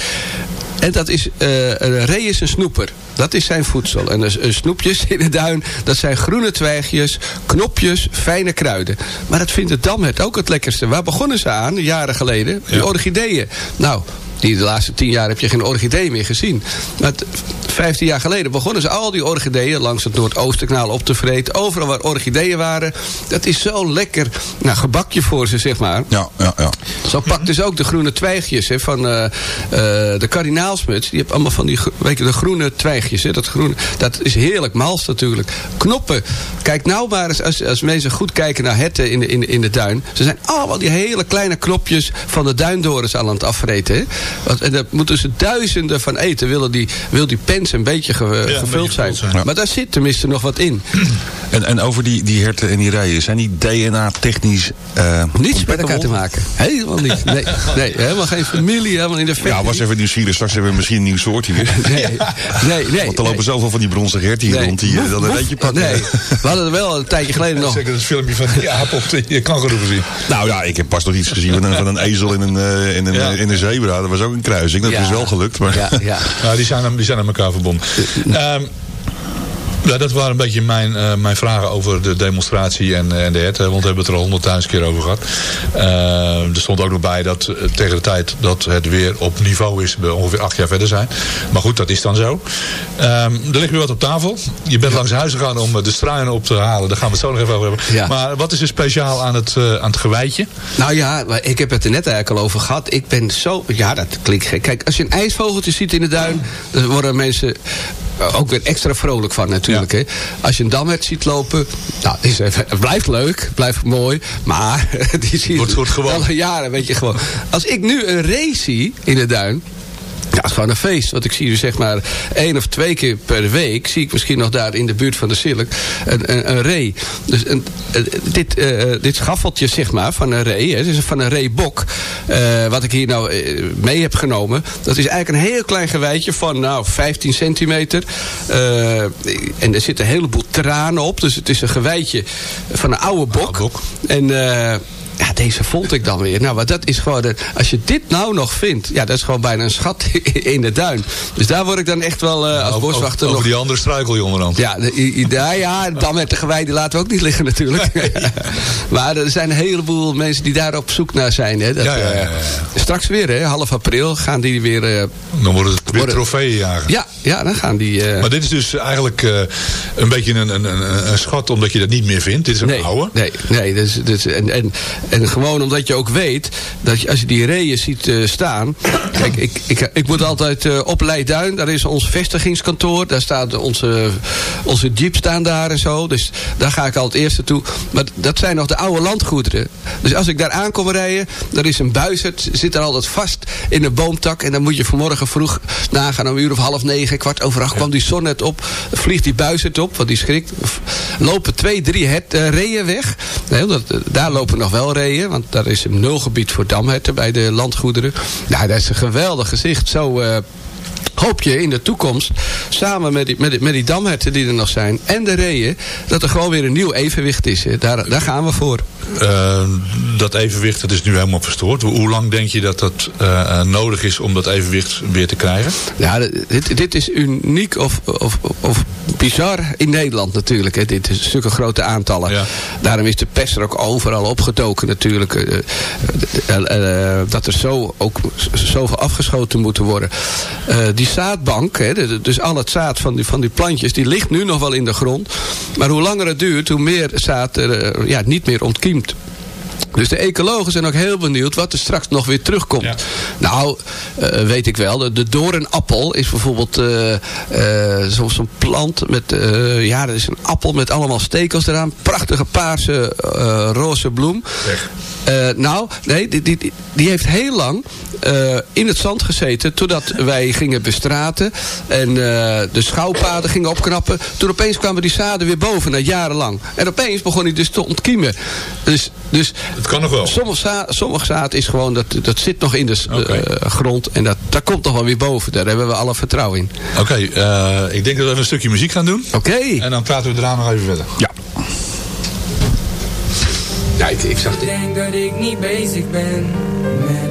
En dat is, eh een ree is een snoeper. Dat is zijn voedsel. En snoepjes in de duin, dat zijn groene twijgjes, knopjes, fijne kruiden. Maar dat vindt de damhert ook het lekkerste. Waar begonnen ze aan, jaren geleden? Die orchideeën. Nou, die de laatste tien jaar heb je geen orchidee meer gezien. Maar vijftien jaar geleden begonnen ze al die orchideeën langs het Noordoostenkanaal op te vreten. Overal waar orchideeën waren. Dat is zo lekker nou, gebakje voor ze, zeg maar. Ja, ja, ja. Zo pakt dus ook de groene twijgjes hè, van eh, eh, de kardinaalsmuts. Die heeft allemaal van die weet je, de groene twijgjes. Hè, dat, groene, dat is heerlijk mals natuurlijk. Knoppen. Kijk nou maar eens, als, als mensen goed kijken naar herten in de, in, de- in de duin. Ze zijn allemaal die hele kleine knopjes van de duindorens aan het afvreten. Hè. Want, en daar moeten ze duizenden van eten. Willen die, wil die pen grens een beetje ge- gevuld beetje zijn. Maar daar zit tenminste nog wat in. [clears throat] En, en over die, die herten en die rijen, zijn die DNA-technisch... eh Niets met elkaar te maken. Helemaal niet. [laughs] Nee, nee helemaal geen familie, helemaal in de familie. Ja, was even nieuwsgierig. Straks hebben we misschien een nieuw soort hier. [laughs] Nee, [laughs] nee, nee. Want er lopen zoveel van die bronzen herten hier Nee. rond die eh, dan een pakken. Nee, we hadden er wel een tijdje geleden nog. Zeker het filmpje van die aap op de kangaroo gezien. Nou ja, ik heb pas nog iets gezien van een, van een ezel in een, eh, in een, in een zebra. Dat was ook een kruising. Dat Ja. is wel gelukt. Maar... Ja, ja. Ja, [laughs] die zijn, aan- die zijn aan elkaar verbonden. Ehm, ja, dat waren een beetje mijn, eh, mijn vragen over de demonstratie en, eh, en de herten. Want we hebben het er al honderdduizend keer over gehad. Ehm, er stond ook nog bij dat eh, tegen de tijd dat het weer op niveau is... we ongeveer acht jaar verder zijn. Maar goed, dat is dan zo. Ehm, er ligt weer wat op tafel. Je bent langs huis gegaan om eh, de struinen op te halen. Daar gaan we het zo nog even over hebben. Ja. Maar wat is er speciaal aan het, eh, aan het gewijtje? Nou ja, ik heb het er net eigenlijk al over gehad. Ik ben zo... Ja, dat klinkt gek. Kijk, als je een ijsvogeltje ziet in de duin... dan worden mensen eh, ook weer extra vrolijk van natuurlijk. Hè. Als je een damhert ziet lopen... Nou, is even, het blijft leuk, blijft mooi. Maar [laughs] die zie je Wordt- wordt gewoon. al jaren, weet je gewoon. Als ik nu een race zie in de duin... Ja, het is gewoon een feest. Want ik zie dus zeg maar één of twee keer per week... zie ik misschien nog daar in de buurt van de Silk een, een, een ree. Dus een, dit, eh, dit schaffeltje zeg maar van een ree... Hè, dus van een reebok... eh, wat ik hier nou eh, mee heb genomen... dat is eigenlijk een heel klein gewijtje van nou 15 centimeter. En er zitten een heleboel tranen op. Dus het is een gewijtje van een oude bok. bok. En... ja, deze vond ik dan weer. Nou, maar dat is gewoon... als je dit nou nog vindt... Ja, dat is gewoon bijna een schat [laughs] in de duin. Dus daar word ik dan echt wel eh, als Over- boswachter over nog... die andere struikel, jongen. Ja, ja, ja, dan met de gewijden laten we ook niet liggen natuurlijk. [laughs] maar er zijn een heleboel mensen die daar op zoek naar zijn. Hè. Dat, Ja, ja, ja, eh, straks weer, hè, half april, gaan die weer... eh, Dan worden het weer Worden- trofeeën jagen. ja, ja, dan gaan die... Maar dit is dus eigenlijk een beetje een, een, een, een schat omdat je dat niet meer vindt. Dit is een nee, oude. Nee, nee dus, dus, en, en, en gewoon omdat je ook weet dat je, als je die reeën ziet eh, staan. Kijk, ik, ik, ik moet altijd eh, op Leiduin, daar is ons vestigingskantoor. Daar staat onze, onze jeep staan daar en zo. Dus daar ga ik al het eerste toe. Maar dat zijn nog de oude landgoederen. Dus als ik daar aankom rijden, daar is een buizerd, zit er altijd vast in een boomtak. En dan moet je vanmorgen vroeg nagaan, om een uur of half negen, kwart over acht, kwam die zon net op. Vliegt die buizerd op, want die schrikt. Lopen twee, drie het, eh, reeën weg. Nee, dat, daar lopen nog wel want daar is een nulgebied voor damherten bij de landgoederen. Nou, dat is een geweldig gezicht. Zo... hoop je in de toekomst, samen met die, met, die, met die damherten die er nog zijn... en de reeën, dat er gewoon weer een nieuw evenwicht is. Daar, daar gaan we voor. Eh, dat evenwicht dat is nu helemaal verstoord. Hoe lang denk je dat dat eh, eh, nodig is om dat evenwicht weer te krijgen? Ja, dit, dit is uniek of, of, of bizar in Nederland natuurlijk. Hè. Dit is zulke grote aantallen. Ja. Daarom is de pest er ook overal opgetoken natuurlijk. Dat er zo ook zoveel afgeschoten moeten worden. Die zaadbank, hè, dus al het zaad van die, van die plantjes, die ligt nu nog wel in de grond. Maar hoe langer het duurt, hoe meer zaad er eh, ja, niet meer ontkiemt. Dus de ecologen zijn ook heel benieuwd wat er straks nog weer terugkomt. Ja. Nou, eh, weet ik wel. De, de doornappel is bijvoorbeeld eh, zo- zo'n plant met... ja, dat is een appel met allemaal stekels eraan. Prachtige paarse roze bloem. Nou, nee, die, die- die heeft heel lang eh, in het zand gezeten... totdat wij gingen bestraten en eh, de schouwpaden gingen opknappen. Toen opeens kwamen die zaden weer boven, na jarenlang. En opeens begon hij dus te ontkiemen. Dus, dus Het kan nog wel. Sommig, za sommig zaad is gewoon, dat, dat zit nog in de eh, grond. En dat, dat komt toch wel weer boven. Daar hebben we alle vertrouwen in. Oké, eh, ik denk dat we een stukje muziek gaan doen. Oké. En dan praten we daarna nog even verder. Ja. Ja, ik, ik zag dit. Denk dat ik niet bezig ben met.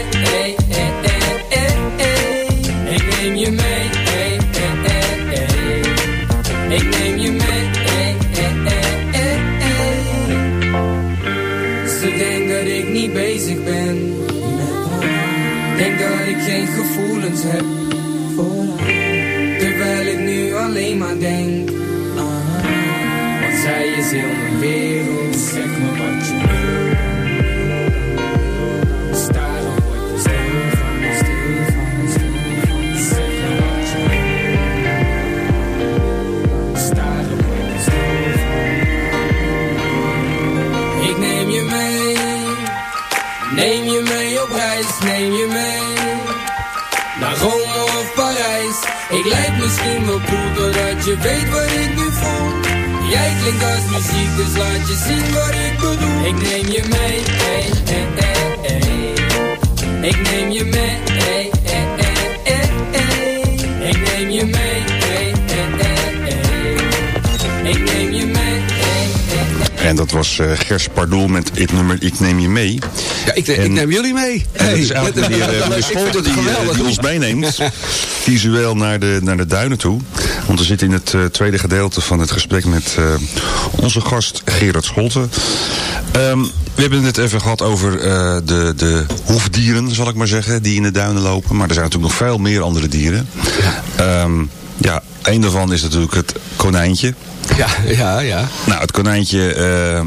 zien wat ik bedoel Ik neem je mee hey, hey, hey, hey. Ik neem je mee hey, hey, hey, hey, hey. Ik neem je mee hey, hey, hey, hey. Ik neem je mee hey, hey, hey. En dat was eh, Gers Pardoel met ik, nummer, ik neem je mee. Ja, ik, ik neem jullie mee. En dat is eigenlijk [laughs] meneer, eh, het die, eh, die ons meeneemt. Visueel naar de, naar de duinen toe. Want we zitten in het eh, tweede gedeelte van het gesprek met eh, onze gast Gerard Scholten. Ehm, we hebben het net even gehad over eh, de, de hoefdieren, zal ik maar zeggen, die in de duinen lopen. Maar er zijn natuurlijk nog veel meer andere dieren. Ehm, ja, een daarvan is natuurlijk het konijntje. Ja, ja, ja. Nou, het konijntje eh,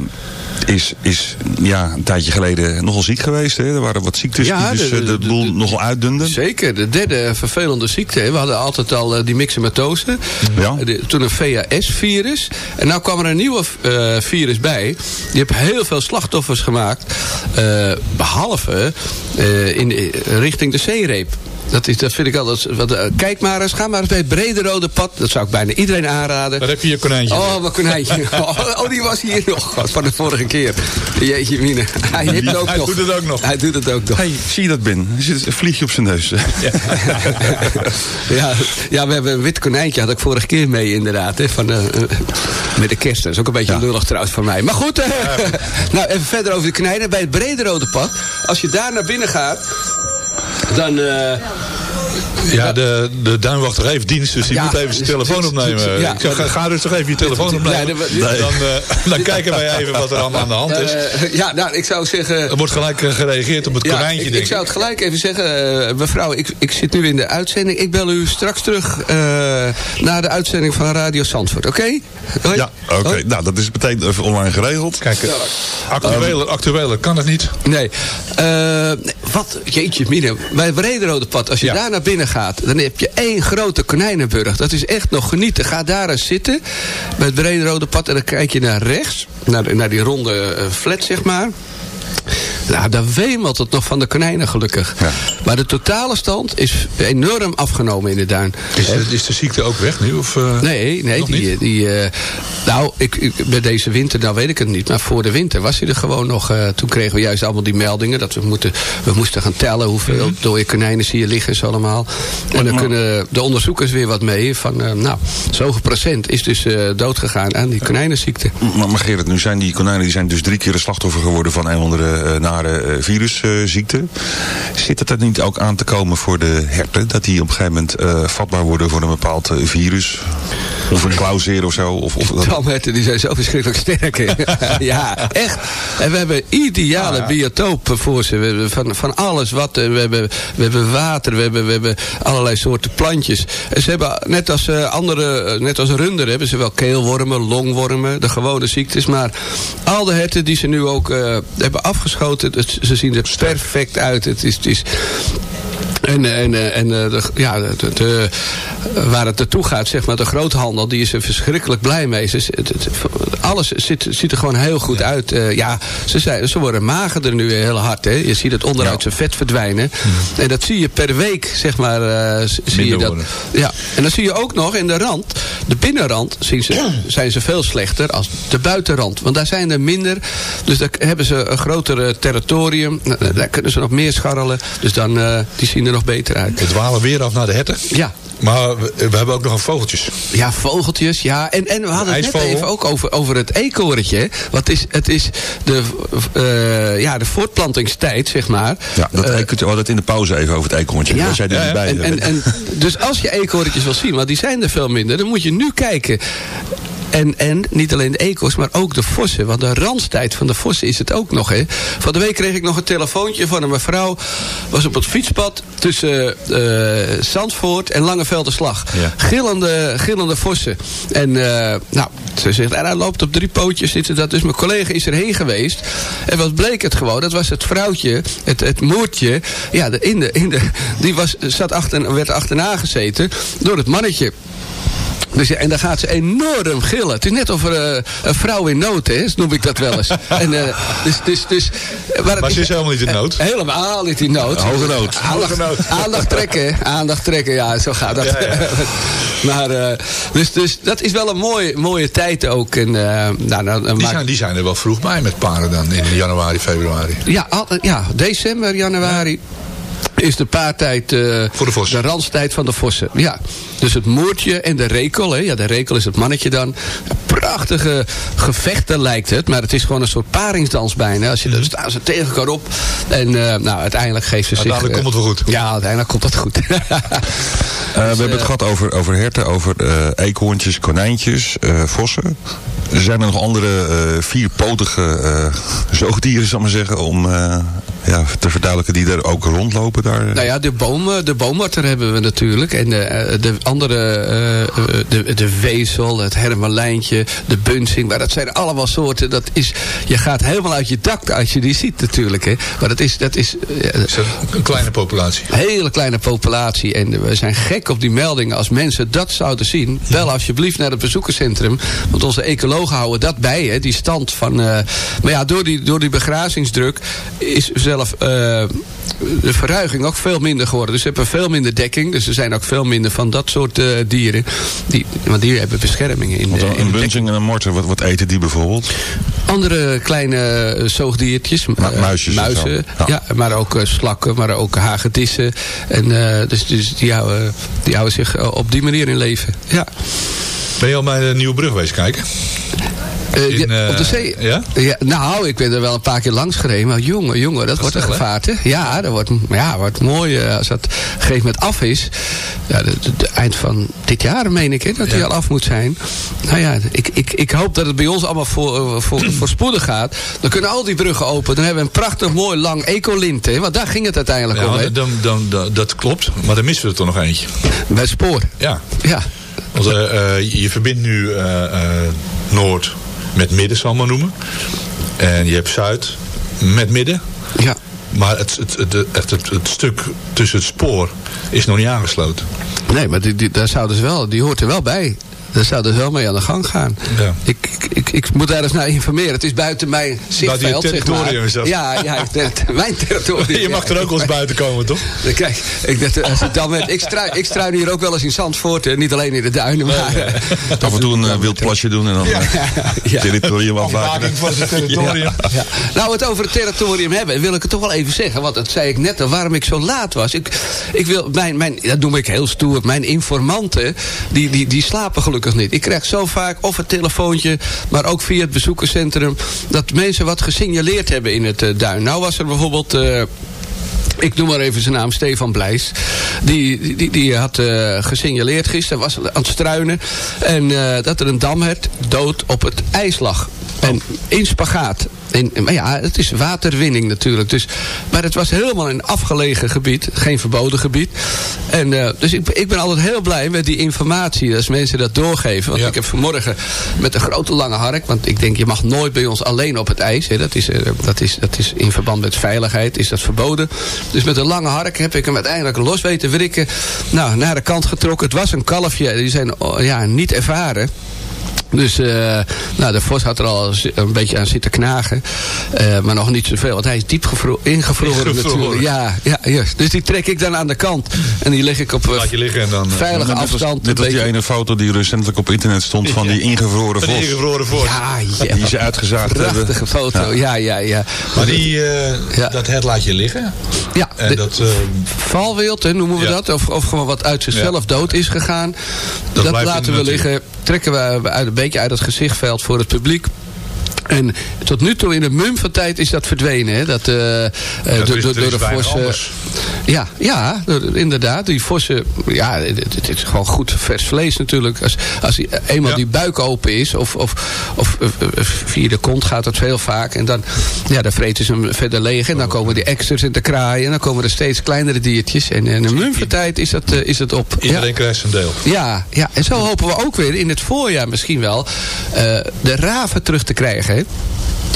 is, is ja, een tijdje geleden nogal ziek geweest. Hè? Er waren wat ziektes Ja, die dus de- eh, de, boel nogal uitdunden. Zeker, de derde vervelende ziekte. hè. We hadden altijd al eh, die myxomatose. Ja. De- toen een VHS-virus. En nu kwam er een nieuwe eh, virus bij. Die heeft heel veel slachtoffers gemaakt. eh, behalve eh, in, richting de zeereep. Dat, is, dat vind ik altijd... Wat, eh, kijk maar eens, ga maar eens bij het brede rode pad. Dat zou ik bijna iedereen aanraden. Daar heb je je konijntje. Oh, mijn konijntje. [laughs] Oh, oh, die was hier nog van de vorige keer. Jeetje mine. [laughs] Hij, heeft het ook Hij nog. doet het ook nog. Hij doet het ook nog. Hey, zie je dat, Ben? Er zit een vliegje op zijn neus. [laughs] Ja, ja, we hebben een wit konijntje, had ik vorige keer mee inderdaad. Hè, van, eh, eh, met de kerst. Dat is ook een beetje lullig trouwens van mij. Maar goed, eh, nou even verder over de konijnen. Bij het brede rode pad, als je daar naar binnen gaat, dan... Ja, de, de duinwachter heeft dienst, dus die Ja, moet even zijn dus- telefoon dus- opnemen. ja. Zeg, ga, ga dus toch even je telefoon opnemen. Dan, eh, [laughs] dan kijken wij even wat er allemaal aan de hand is. eh, ja, nou, ik zou zeggen... Er wordt gelijk eh, gereageerd op het Ja, konijntje, ik, denk ik zou het gelijk even zeggen, mevrouw, ik, ik zit nu in de uitzending. Ik bel u straks terug naar de uitzending van Radio Zandvoort, oké? Ja, oké. Nou, dat is meteen even online geregeld. Kijk, actueler, actueler kan het niet. Nee. Wat? Jeetje, mine. Bij het Brederode pad, als je Ja. Binnen gaat... dan heb je één grote konijnenburg. Dat is echt nog genieten. Ga daar eens zitten. Bij het Brederode pad. En dan kijk je naar rechts. Naar, naar die ronde eh, flat, zeg maar. Nou, daar wemelt het nog van de konijnen gelukkig. Maar de totale stand is enorm afgenomen in de duin. Is, de- is de ziekte ook weg nu? Of, eh, Nee, nee, die, niet? die eh, nou, ik, ik, bij deze winter, nou weet ik het niet, maar voor de winter was hij er gewoon nog. eh, toen kregen we juist allemaal die meldingen dat we, moeten, we moesten gaan tellen hoeveel Mhm. dode konijnen zie je liggen en zo allemaal. En dan kunnen de onderzoekers weer wat mee van, nou, zoveel procent is dus doodgegaan aan die konijnenziekte. Maar, maar Gerrit, nu zijn die konijnen die zijn dus drie keer een slachtoffer geworden van een andere eh, virusziekte. Zit het er niet ook aan te komen voor de herten? Dat die op een gegeven moment eh, vatbaar worden voor een bepaald eh, virus? Of een klauwzeer of zo? Of, of, [laughs] die zijn zo verschrikkelijk sterk. [laughs] ja, echt. En we hebben ideale Ah, biotopen voor ze. We hebben van, van alles wat. We hebben, we hebben water, we hebben, we hebben allerlei soorten plantjes. En ze hebben, net als eh, andere, eh, net als runderen, hebben ze wel keelwormen, longwormen, de gewone ziektes. Maar al de herten die ze nu ook eh, hebben afgeschoten, het- ze zien er perfect uit. Het is, het is en, en, en de, ja, de, de- waar het naartoe gaat, zeg maar, de groothandel, die is er verschrikkelijk blij mee. Ze, het, het- alles ziet, ziet er gewoon heel goed uit. Eh, ja, ze, zijn, ze worden magerder nu heel hard. Hè. Je ziet het onderuit zijn vet verdwijnen. En dat zie je per week, zeg maar, z- zie je dat. worden. Ja, en dan zie je ook nog in de rand, de binnenrand, zien ze, zijn ze veel slechter als de buitenrand. Want daar zijn er minder, dus daar hebben ze een groter eh, territorium. Nou, Daar kunnen ze nog meer scharrelen. Dus dan, die zien er nog beter uit. Het dwalen weer af naar de herten. Ja. Maar we, we hebben ook nog een vogeltjes. Ja, vogeltjes, ja. En, en we hadden het net even ook over, over het eekhoorntje. het is, het is de, eh, ja, de voortplantingstijd, zeg maar. ja, dat Eh, we hadden het in de pauze even over het eekhoorntje. Ja. Daar zijn er Ja, niet ja. bij. en, en, en, dus als je eekhoorntjes wil zien, want die zijn er veel minder, dan moet je nu kijken. En, en niet alleen de eekhoorns, maar ook de vossen. Want de randstijd van de vossen is het ook nog. Hè. Van de week kreeg ik nog een telefoontje van een mevrouw. Was op het fietspad tussen eh Zandvoort en Langevelderslag. Ja. Gillende, gillende vossen. En eh, nou, ze zegt, en hij loopt op drie pootjes. Dit en dat. Dus mijn collega is erheen geweest. En wat bleek het gewoon? Dat was het vrouwtje, het, het moertje. Ja, de, in de, in de, die was, zat achter, werd achterna gezeten door het mannetje. Dus ja, en dan gaat ze enorm gillen. Het is net of er eh, een vrouw in nood is, noem ik dat wel eens. [laughs] en, eh, dus, dus, dus, maar, Maar ze is helemaal niet in nood. Eh, Helemaal niet in nood. Hoge nood. Aandacht, aandacht trekken, aandacht trekken, ja, zo gaat dat. Ja, ja. [laughs] maar, dus, dus dat is wel een mooie, mooie tijd ook. En, nou, nou, Die zijn, die zijn er wel vroeg bij met paren dan in januari, februari. ja, al- ja, december, januari is de paartijd eh, Voor de vos. de randstijd van de vossen. Ja, dus het moertje en de rekel. Hè. Ja, de rekel is het mannetje dan. Prachtige gevechten lijkt het, maar het is gewoon een soort paringsdans bijna. Als je, Dan staan ze tegen elkaar op en eh, nou, uiteindelijk geeft ze zich... Uiteindelijk eh, komt het wel goed. Ja, uiteindelijk komt het goed. [laughs] Eh, we hebben het gehad over, over herten, over eh, eekhoorntjes, konijntjes, eh, vossen. Zijn er nog andere eh, vierpotige eh, zoogdieren, zal ik maar zeggen, om eh, ja, te verduidelijken die er ook rondlopen daar? Nou ja, de, boom, de boomwatter hebben we natuurlijk. En de, de andere, eh, de, de wezel, het hermelijntje, de bunzing. Maar dat zijn allemaal soorten. Dat is, je gaat helemaal uit je dak als je die ziet natuurlijk. Hè. Maar dat is, dat is eh, Is dat een kleine populatie. een hele kleine populatie. En we zijn gek op die meldingen. Als mensen dat zouden zien, bel alsjeblieft naar het bezoekerscentrum. Want onze ecologen houden dat bij, hè, die stand van... eh, maar ja, door die, door die begrazingsdruk is zelf eh, de verruiging ook veel minder geworden. Dus ze hebben veel minder dekking. Dus er zijn ook veel minder van dat soort eh, dieren. Die, want die hebben beschermingen in, Want in een de dekking. bunzing en een morter, wat, wat eten die bijvoorbeeld? Andere kleine eh, zoogdiertjes. Ma- muisjes en muizen. Ja. Ja. maar ook slakken, maar ook hagedissen. En, eh, dus dus die, houden, die houden zich op die manier in leven. Ja. Ben je al bij de Nieuwe Brug geweest kijken? In, ja, op de zee? ja? Nou, ik ben er wel een paar keer langs gereden. Maar jongen, jongen, dat, wordt een snel, hè? gevaart. Hè? Ja, dat wordt, ja, wordt mooi eh, als dat op een gegeven moment af is. Ja, de, de- de eind van dit jaar meen ik hè, dat hij Ja. al af moet zijn. Nou ja, ik, ik, ik hoop dat het bij ons allemaal voor, eh, voor, [clears throat] voorspoedig gaat. Dan kunnen al die bruggen open. Dan hebben we een prachtig mooi lang ecolint. Hè? Want daar ging het uiteindelijk om. Hè? dan, dan, dan- dat klopt, maar dan missen we er toch nog eentje. Bij het spoor. Ja, Ja. want eh, je verbindt nu Noord met Midden, zal maar noemen. En je hebt Zuid met Midden. Ja. Maar het, het, het, het, het stuk tussen het spoor is nog niet aangesloten. Nee, maar die, die, daar zouden ze wel, die hoort er wel bij. Daar zou dus wel mee aan de gang gaan. Ja. Ik, ik, ik, ik moet daar eens naar informeren. Het is buiten mijn zichtveld, zeg territorium maar. is dat. Ja, ja [laughs] ter- mijn territorium. Je mag er ook wel eens buiten komen, toch? [laughs] Kijk, ik, dat, als dan met, ik, struin, ik struin hier ook wel eens in Zandvoort. Hè. Niet alleen in de duinen, maar... eh, Af en toe een eh, wild plasje doen en dan eh, ja. territorium afwaken. Van het territorium. Ja. Nou, het over het territorium hebben, wil ik het toch wel even zeggen. Want dat zei ik net al, waarom ik zo laat was. Ik, ik wil, mijn, mijn, dat noem ik heel stoer. Mijn informanten, die, die, die slapen gelukkig niet. Ik krijg zo vaak of het telefoontje, maar ook via het bezoekerscentrum... dat mensen wat gesignaleerd hebben in het eh, duin. Nou was er bijvoorbeeld... eh, ik noem maar even zijn naam, Stefan Blijs. Die, die, die had eh, gesignaleerd gisteren, was aan het struinen. En dat er een damhert dood op het ijs lag. En in spagaat. En, maar ja, het is waterwinning natuurlijk. Dus, maar het was helemaal een afgelegen gebied. Geen verboden gebied. En, eh, dus ik, ik ben altijd heel blij met die informatie. Als mensen dat doorgeven. Want Ja. ik heb vanmorgen met een grote lange hark. Want ik denk, je mag nooit bij ons alleen op het ijs. Hè. Dat, is, eh, dat, is, dat is in verband met veiligheid. Is dat verboden. Dus met een lange hark heb ik hem uiteindelijk los weten wrikken. Nou, naar de kant getrokken. Het was een kalfje. Die zijn oh, ja, niet ervaren. Dus eh, nou, de vos had er al een beetje aan zitten knagen. Eh, maar nog niet zoveel, want hij is diep gevro- ingevroren, natuurlijk. Ja, ja, juist. Dus die trek ik dan aan de kant. En die leg ik op eh, Laat je liggen en dan... eh, veilige afstand. als een die ene foto die recentelijk op internet stond van die ingevroren Van die vos. ingevroren voort. Ja, ja. Die ze uitgezaagd hebben. Prachtige foto, ja, ja, ja. Maar die, eh, Ja. dat hert laat je liggen. Ja, En de- dat, eh, valwild, hè, noemen we Ja. dat. Of, of gewoon wat uit zichzelf dood is gegaan. Dat, laten de we liggen. Trekken we uit, een uit het gezichtveld voor het publiek. En tot nu toe in de mum van tijd is dat verdwenen. Hè? Dat, eh, eh, dat door, is- door, door is de anders. Ja, ja door- inderdaad. Die vossen, ja, het, is gewoon goed vers vlees natuurlijk. Als, als die, eenmaal Ja. die buik open is, of, of, of eh, via de kont gaat dat heel vaak. En dan, ja, dan vreten ze hem verder leeg. En dan komen die eksters en de kraaien. En dan komen er steeds kleinere diertjes. En in de mum van tijd is dat, is dat op. Ja. iedereen krijgt zijn deel. Ja, ja, en zo hopen we ook weer in het voorjaar misschien wel de raven terug te krijgen.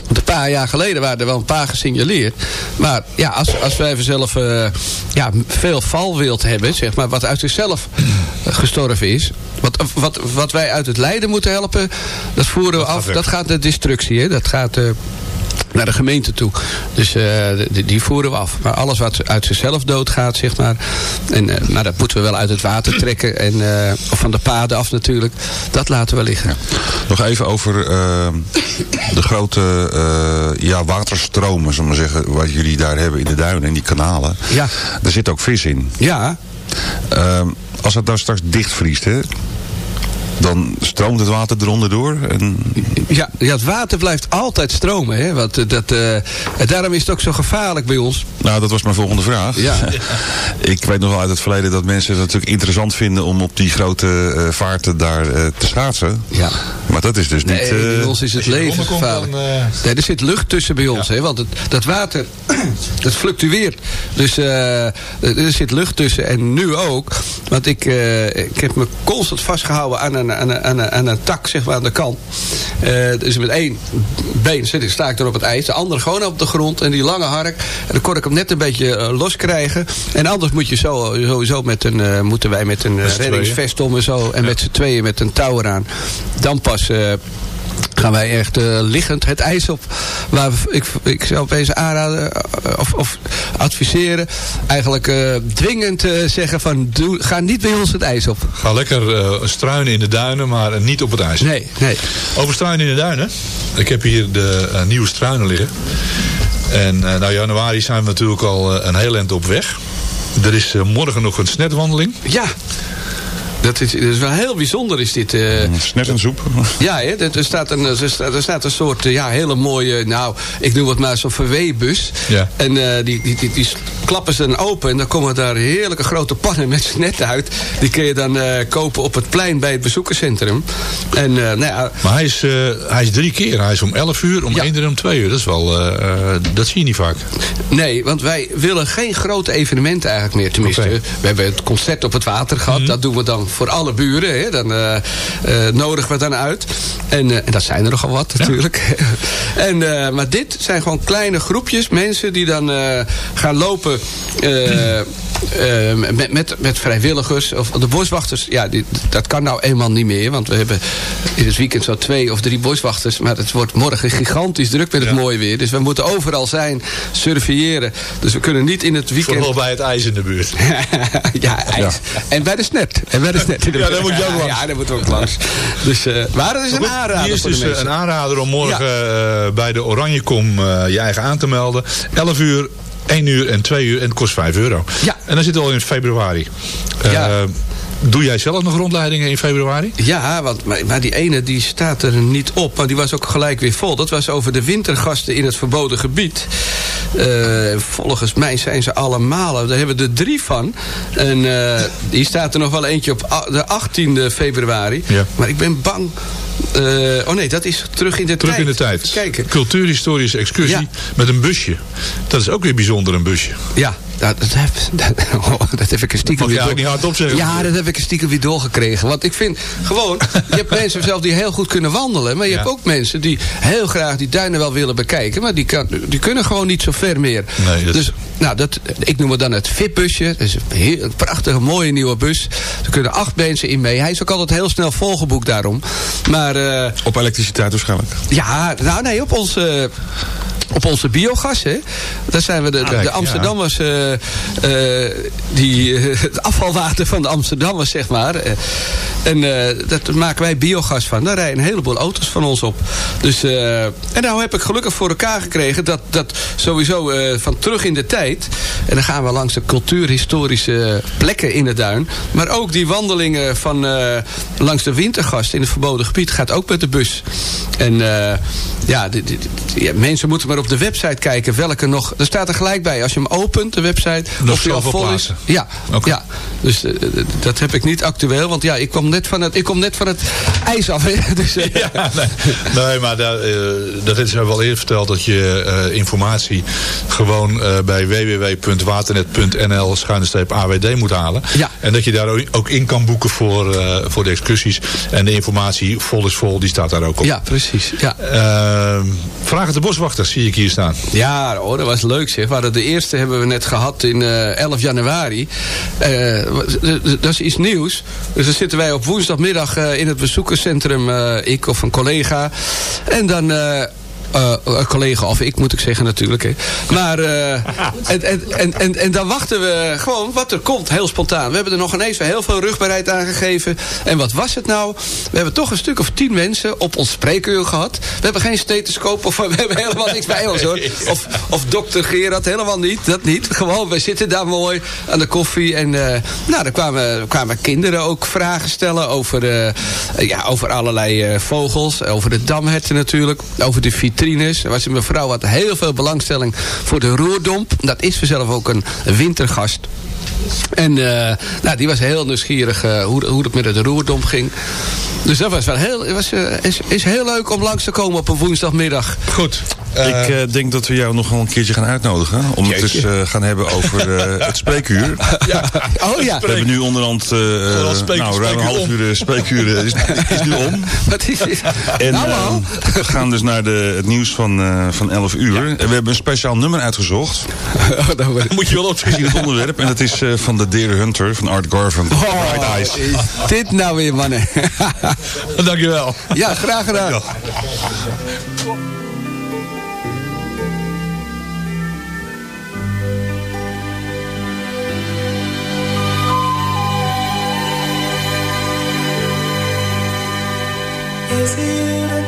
Want een paar jaar geleden waren er wel een paar gesignaleerd. Maar ja, als, als wij zelf eh, ja, veel valwild hebben, zeg maar, wat uit zichzelf eh, gestorven is. Wat, wat, wat wij uit het lijden moeten helpen, dat voeren we af. Dat gaat de destructie, hè? dat gaat... eh, naar de gemeente toe. Dus eh, die, die voeren we af. Maar alles wat uit zichzelf doodgaat, zeg maar. En, eh, maar dat moeten we wel uit het water trekken. En, eh, of van de paden af natuurlijk. Dat laten we liggen. Nog even over de grote ja, waterstromen, zullen we maar zeggen, wat jullie daar hebben in de duinen en die kanalen. Ja. Er zit ook vis in. Ja, Ehm, als het nou straks dichtvriest, hè, dan stroomt het water eronder door. En ja, ja, het water blijft altijd stromen. Hè? Want, dat, eh, en daarom is het ook zo gevaarlijk bij ons. Nou, dat was mijn volgende vraag. Ja. [laughs] Ik weet nog wel uit het verleden dat mensen het natuurlijk interessant vinden om op die grote eh, vaarten daar eh, te schaatsen. Ja. Maar dat is dus niet... Bij ons is het leven gevaarlijk. dan, Nee, er zit lucht tussen bij ons. Hè, want het, dat water, [clears throat] dat fluctueert. Dus eh, er zit lucht tussen. En nu ook. Want ik, eh, ik heb me constant vastgehouden aan een, aan een, aan een, aan een tak, zeg maar, aan de kant. Eh, dus met één been zit ik, sta ik er op het ijs. De andere gewoon op de grond. En die lange hark. En dan kon ik hem net een beetje eh, los krijgen. En anders moet je zo, sowieso met een, eh, moeten wij met een eh, reddingsvest om en zo. En met z'n tweeën met een touw eraan. Dan pas... gaan wij echt eh, liggend het ijs op. Waar ik, ik zou opeens aanraden eh, of, of adviseren. Eigenlijk eh, dwingend zeggen van doe, ga niet bij ons het ijs op. Ga lekker struinen in de duinen, maar niet op het ijs. Nee, nee. Over struinen in de duinen. Ik heb hier de nieuwe struinen liggen. En nou januari zijn we natuurlijk al een heel eind op weg. Er is morgen nog een snetwandeling. Ja. Dat is, dat is wel heel bijzonder is dit. eh. Snet en soep. [laughs] Ja, hè, er, staat een, er, staat, er staat een soort eh, ja, hele mooie, nou, ik noem het maar zo'n verweebus. Ja. En eh, die, die, die, die klappen ze dan open en dan komen daar heerlijke grote pannen met snet uit. Die kun je dan kopen op het plein bij het bezoekerscentrum. En nou ja, Maar hij is, hij is drie keer. Hij is om 11 uur, om. 1 uur en om 2 uur. Dat is wel, dat zie je niet vaak. Nee, want wij willen geen grote evenementen eigenlijk meer. Tenminste, we hebben het concert op het water gehad. Dat doen we dan voor alle buren. Hè. Dan eh, eh, nodigen we dan uit. En, eh, en dat zijn er nogal wat natuurlijk. [laughs] en, maar dit zijn gewoon kleine groepjes mensen die dan gaan lopen met, met, met vrijwilligers. Of de boswachters, ja, die, dat kan nou eenmaal niet meer. Want we hebben in het weekend zo twee of drie boswachters. Maar het wordt morgen gigantisch druk met het mooie weer. Dus we moeten overal zijn, surveilleren. Dus we kunnen niet in het weekend... Vooral bij het ijs in de buurt. [laughs] ja, ijs. En bij de snet. En bij de Ja, daar moet je ook langs. Ja, daar moeten we ook langs. Dus, maar het is een aanrader Hier is voor de dus eh, een aanrader om morgen eh, bij de Oranjekom eh, je eigen aan te melden. 11 uur, 1 uur en 2 uur en het kost 5 euro. Ja. En dan zit al in februari. Ja. Doe jij zelf nog rondleidingen in februari? Ja, want, maar, maar die ene die staat er niet op. Maar die was ook gelijk weer vol. Dat was over de wintergasten in het verboden gebied. Eh, volgens mij zijn ze allemaal. Daar hebben we er drie van. En eh, die staat er nog wel eentje op de 18e februari. Ja. Maar ik ben bang... eh, oh nee, dat is terug in de Terug tijd. in de tijd. Kijken. Cultuurhistorische excursie Ja. met een busje. Dat is ook weer bijzonder, een busje. Ja, [laughs] dat, dat, heb, dat, oh, dat heb ik een stiekem weer niet zeggen. Ja, dat heb ik een stiekem weer doorgekregen. Want ik vind gewoon, je hebt [laughs] mensen zelf die heel goed kunnen wandelen. Maar je Ja. hebt ook mensen die heel graag die duinen wel willen bekijken. Maar die, kan, die kunnen gewoon niet zo ver meer. Nee, dat- Dus nou, dat, ik noem het dan het VIP-busje. Dat is een, heel, een prachtige, mooie nieuwe bus. Er kunnen acht mensen in mee. Hij is ook altijd heel snel volgeboekt daarom. Maar eh, Op elektriciteit waarschijnlijk. ja, nou nee, op onze... Op onze biogas, hè. Daar zijn we de, de, Kijk, de Amsterdammers... eh, eh, die, eh, het afvalwater van de Amsterdammers, zeg maar. En dat maken wij biogas van. Daar rijden een heleboel auto's van ons op. Dus, en nou heb ik gelukkig voor elkaar gekregen... dat, dat sowieso van terug in de tijd... en dan gaan we langs de cultuurhistorische plekken in het duin... maar ook die wandelingen van langs de wintergast... in het verboden gebied gaat ook met de bus. En ja, die- die- die- ja, mensen moeten maar op de website kijken welke nog... Er staat er gelijk bij, als je hem opent, de website... Of die al vol is. Ja, Oké. ja. Dus eh, dat heb ik niet actueel. Want ja, ik kom net van het, ik kom net van het ijs af. hè. [laughs] Dus, eh, Ja, nee, nee maar daar, eh, dat is wel eerder verteld dat je informatie gewoon bij www.waternet.nl awd moet halen. Ja. En dat je daar ook- in kan boeken voor, voor de excursies. En de informatie vol is vol, die staat daar ook op. ja, precies. Ja. Eh, vraag het de boswachters, zie ik hier staan. Ja, hoor, dat was leuk zeg. We de eerste hebben we net gehad in eh 11 januari. Eh, dat is iets nieuws. Dus dan zitten wij op woensdagmiddag eh, in het bezoekerscentrum, eh, ik of een collega. En dan... een collega of ik moet ik zeggen natuurlijk. Hè. Maar eh, en, en, en, en, dan wachten we gewoon wat er komt, heel spontaan. We hebben er nog ineens heel veel rugbaarheid aan gegeven. En wat was het nou? We hebben toch een stuk of tien mensen op ons spreekuur gehad. We hebben geen stethoscoop of [laughs] we hebben helemaal niks bij ons hoor. Of, of dokter Gerard, helemaal niet. Dat niet. Gewoon, we zitten daar mooi aan de koffie. En eh, nou, er kwamen, kwamen kinderen ook vragen stellen over, ja, over allerlei vogels. Over de damherten natuurlijk. Over de Er was een mevrouw had heel veel belangstelling voor de roerdomp. Dat is vanzelf ook een wintergast. En eh, nou, die was heel nieuwsgierig eh, hoe, hoe het met het roerdomp ging. Dus dat was wel heel, was, eh, is, is heel leuk om langs te komen op een woensdagmiddag. Goed. ik eh, denk dat we jou nog wel een keertje gaan uitnodigen. Om het eens eh, gaan hebben over eh, [laughs] het spreekuur. Oh ja. We hebben nu onderhand eh, spreek- nou, ruim een half uur spreekuur is, is nu om. [laughs] Wat is dit? En nou we gaan dus naar de, het nieuws van, eh, van 11 uur. En we hebben een speciaal nummer uitgezocht. [laughs] Oh, nou, maar- Moet je wel opzien. Gezien het onderwerp. En dat is eh, van The Deer Hunter van Art Garvin. Bright Eyes. is dit nou weer, mannen? [laughs] Dankjewel. ja, graag gedaan. Is it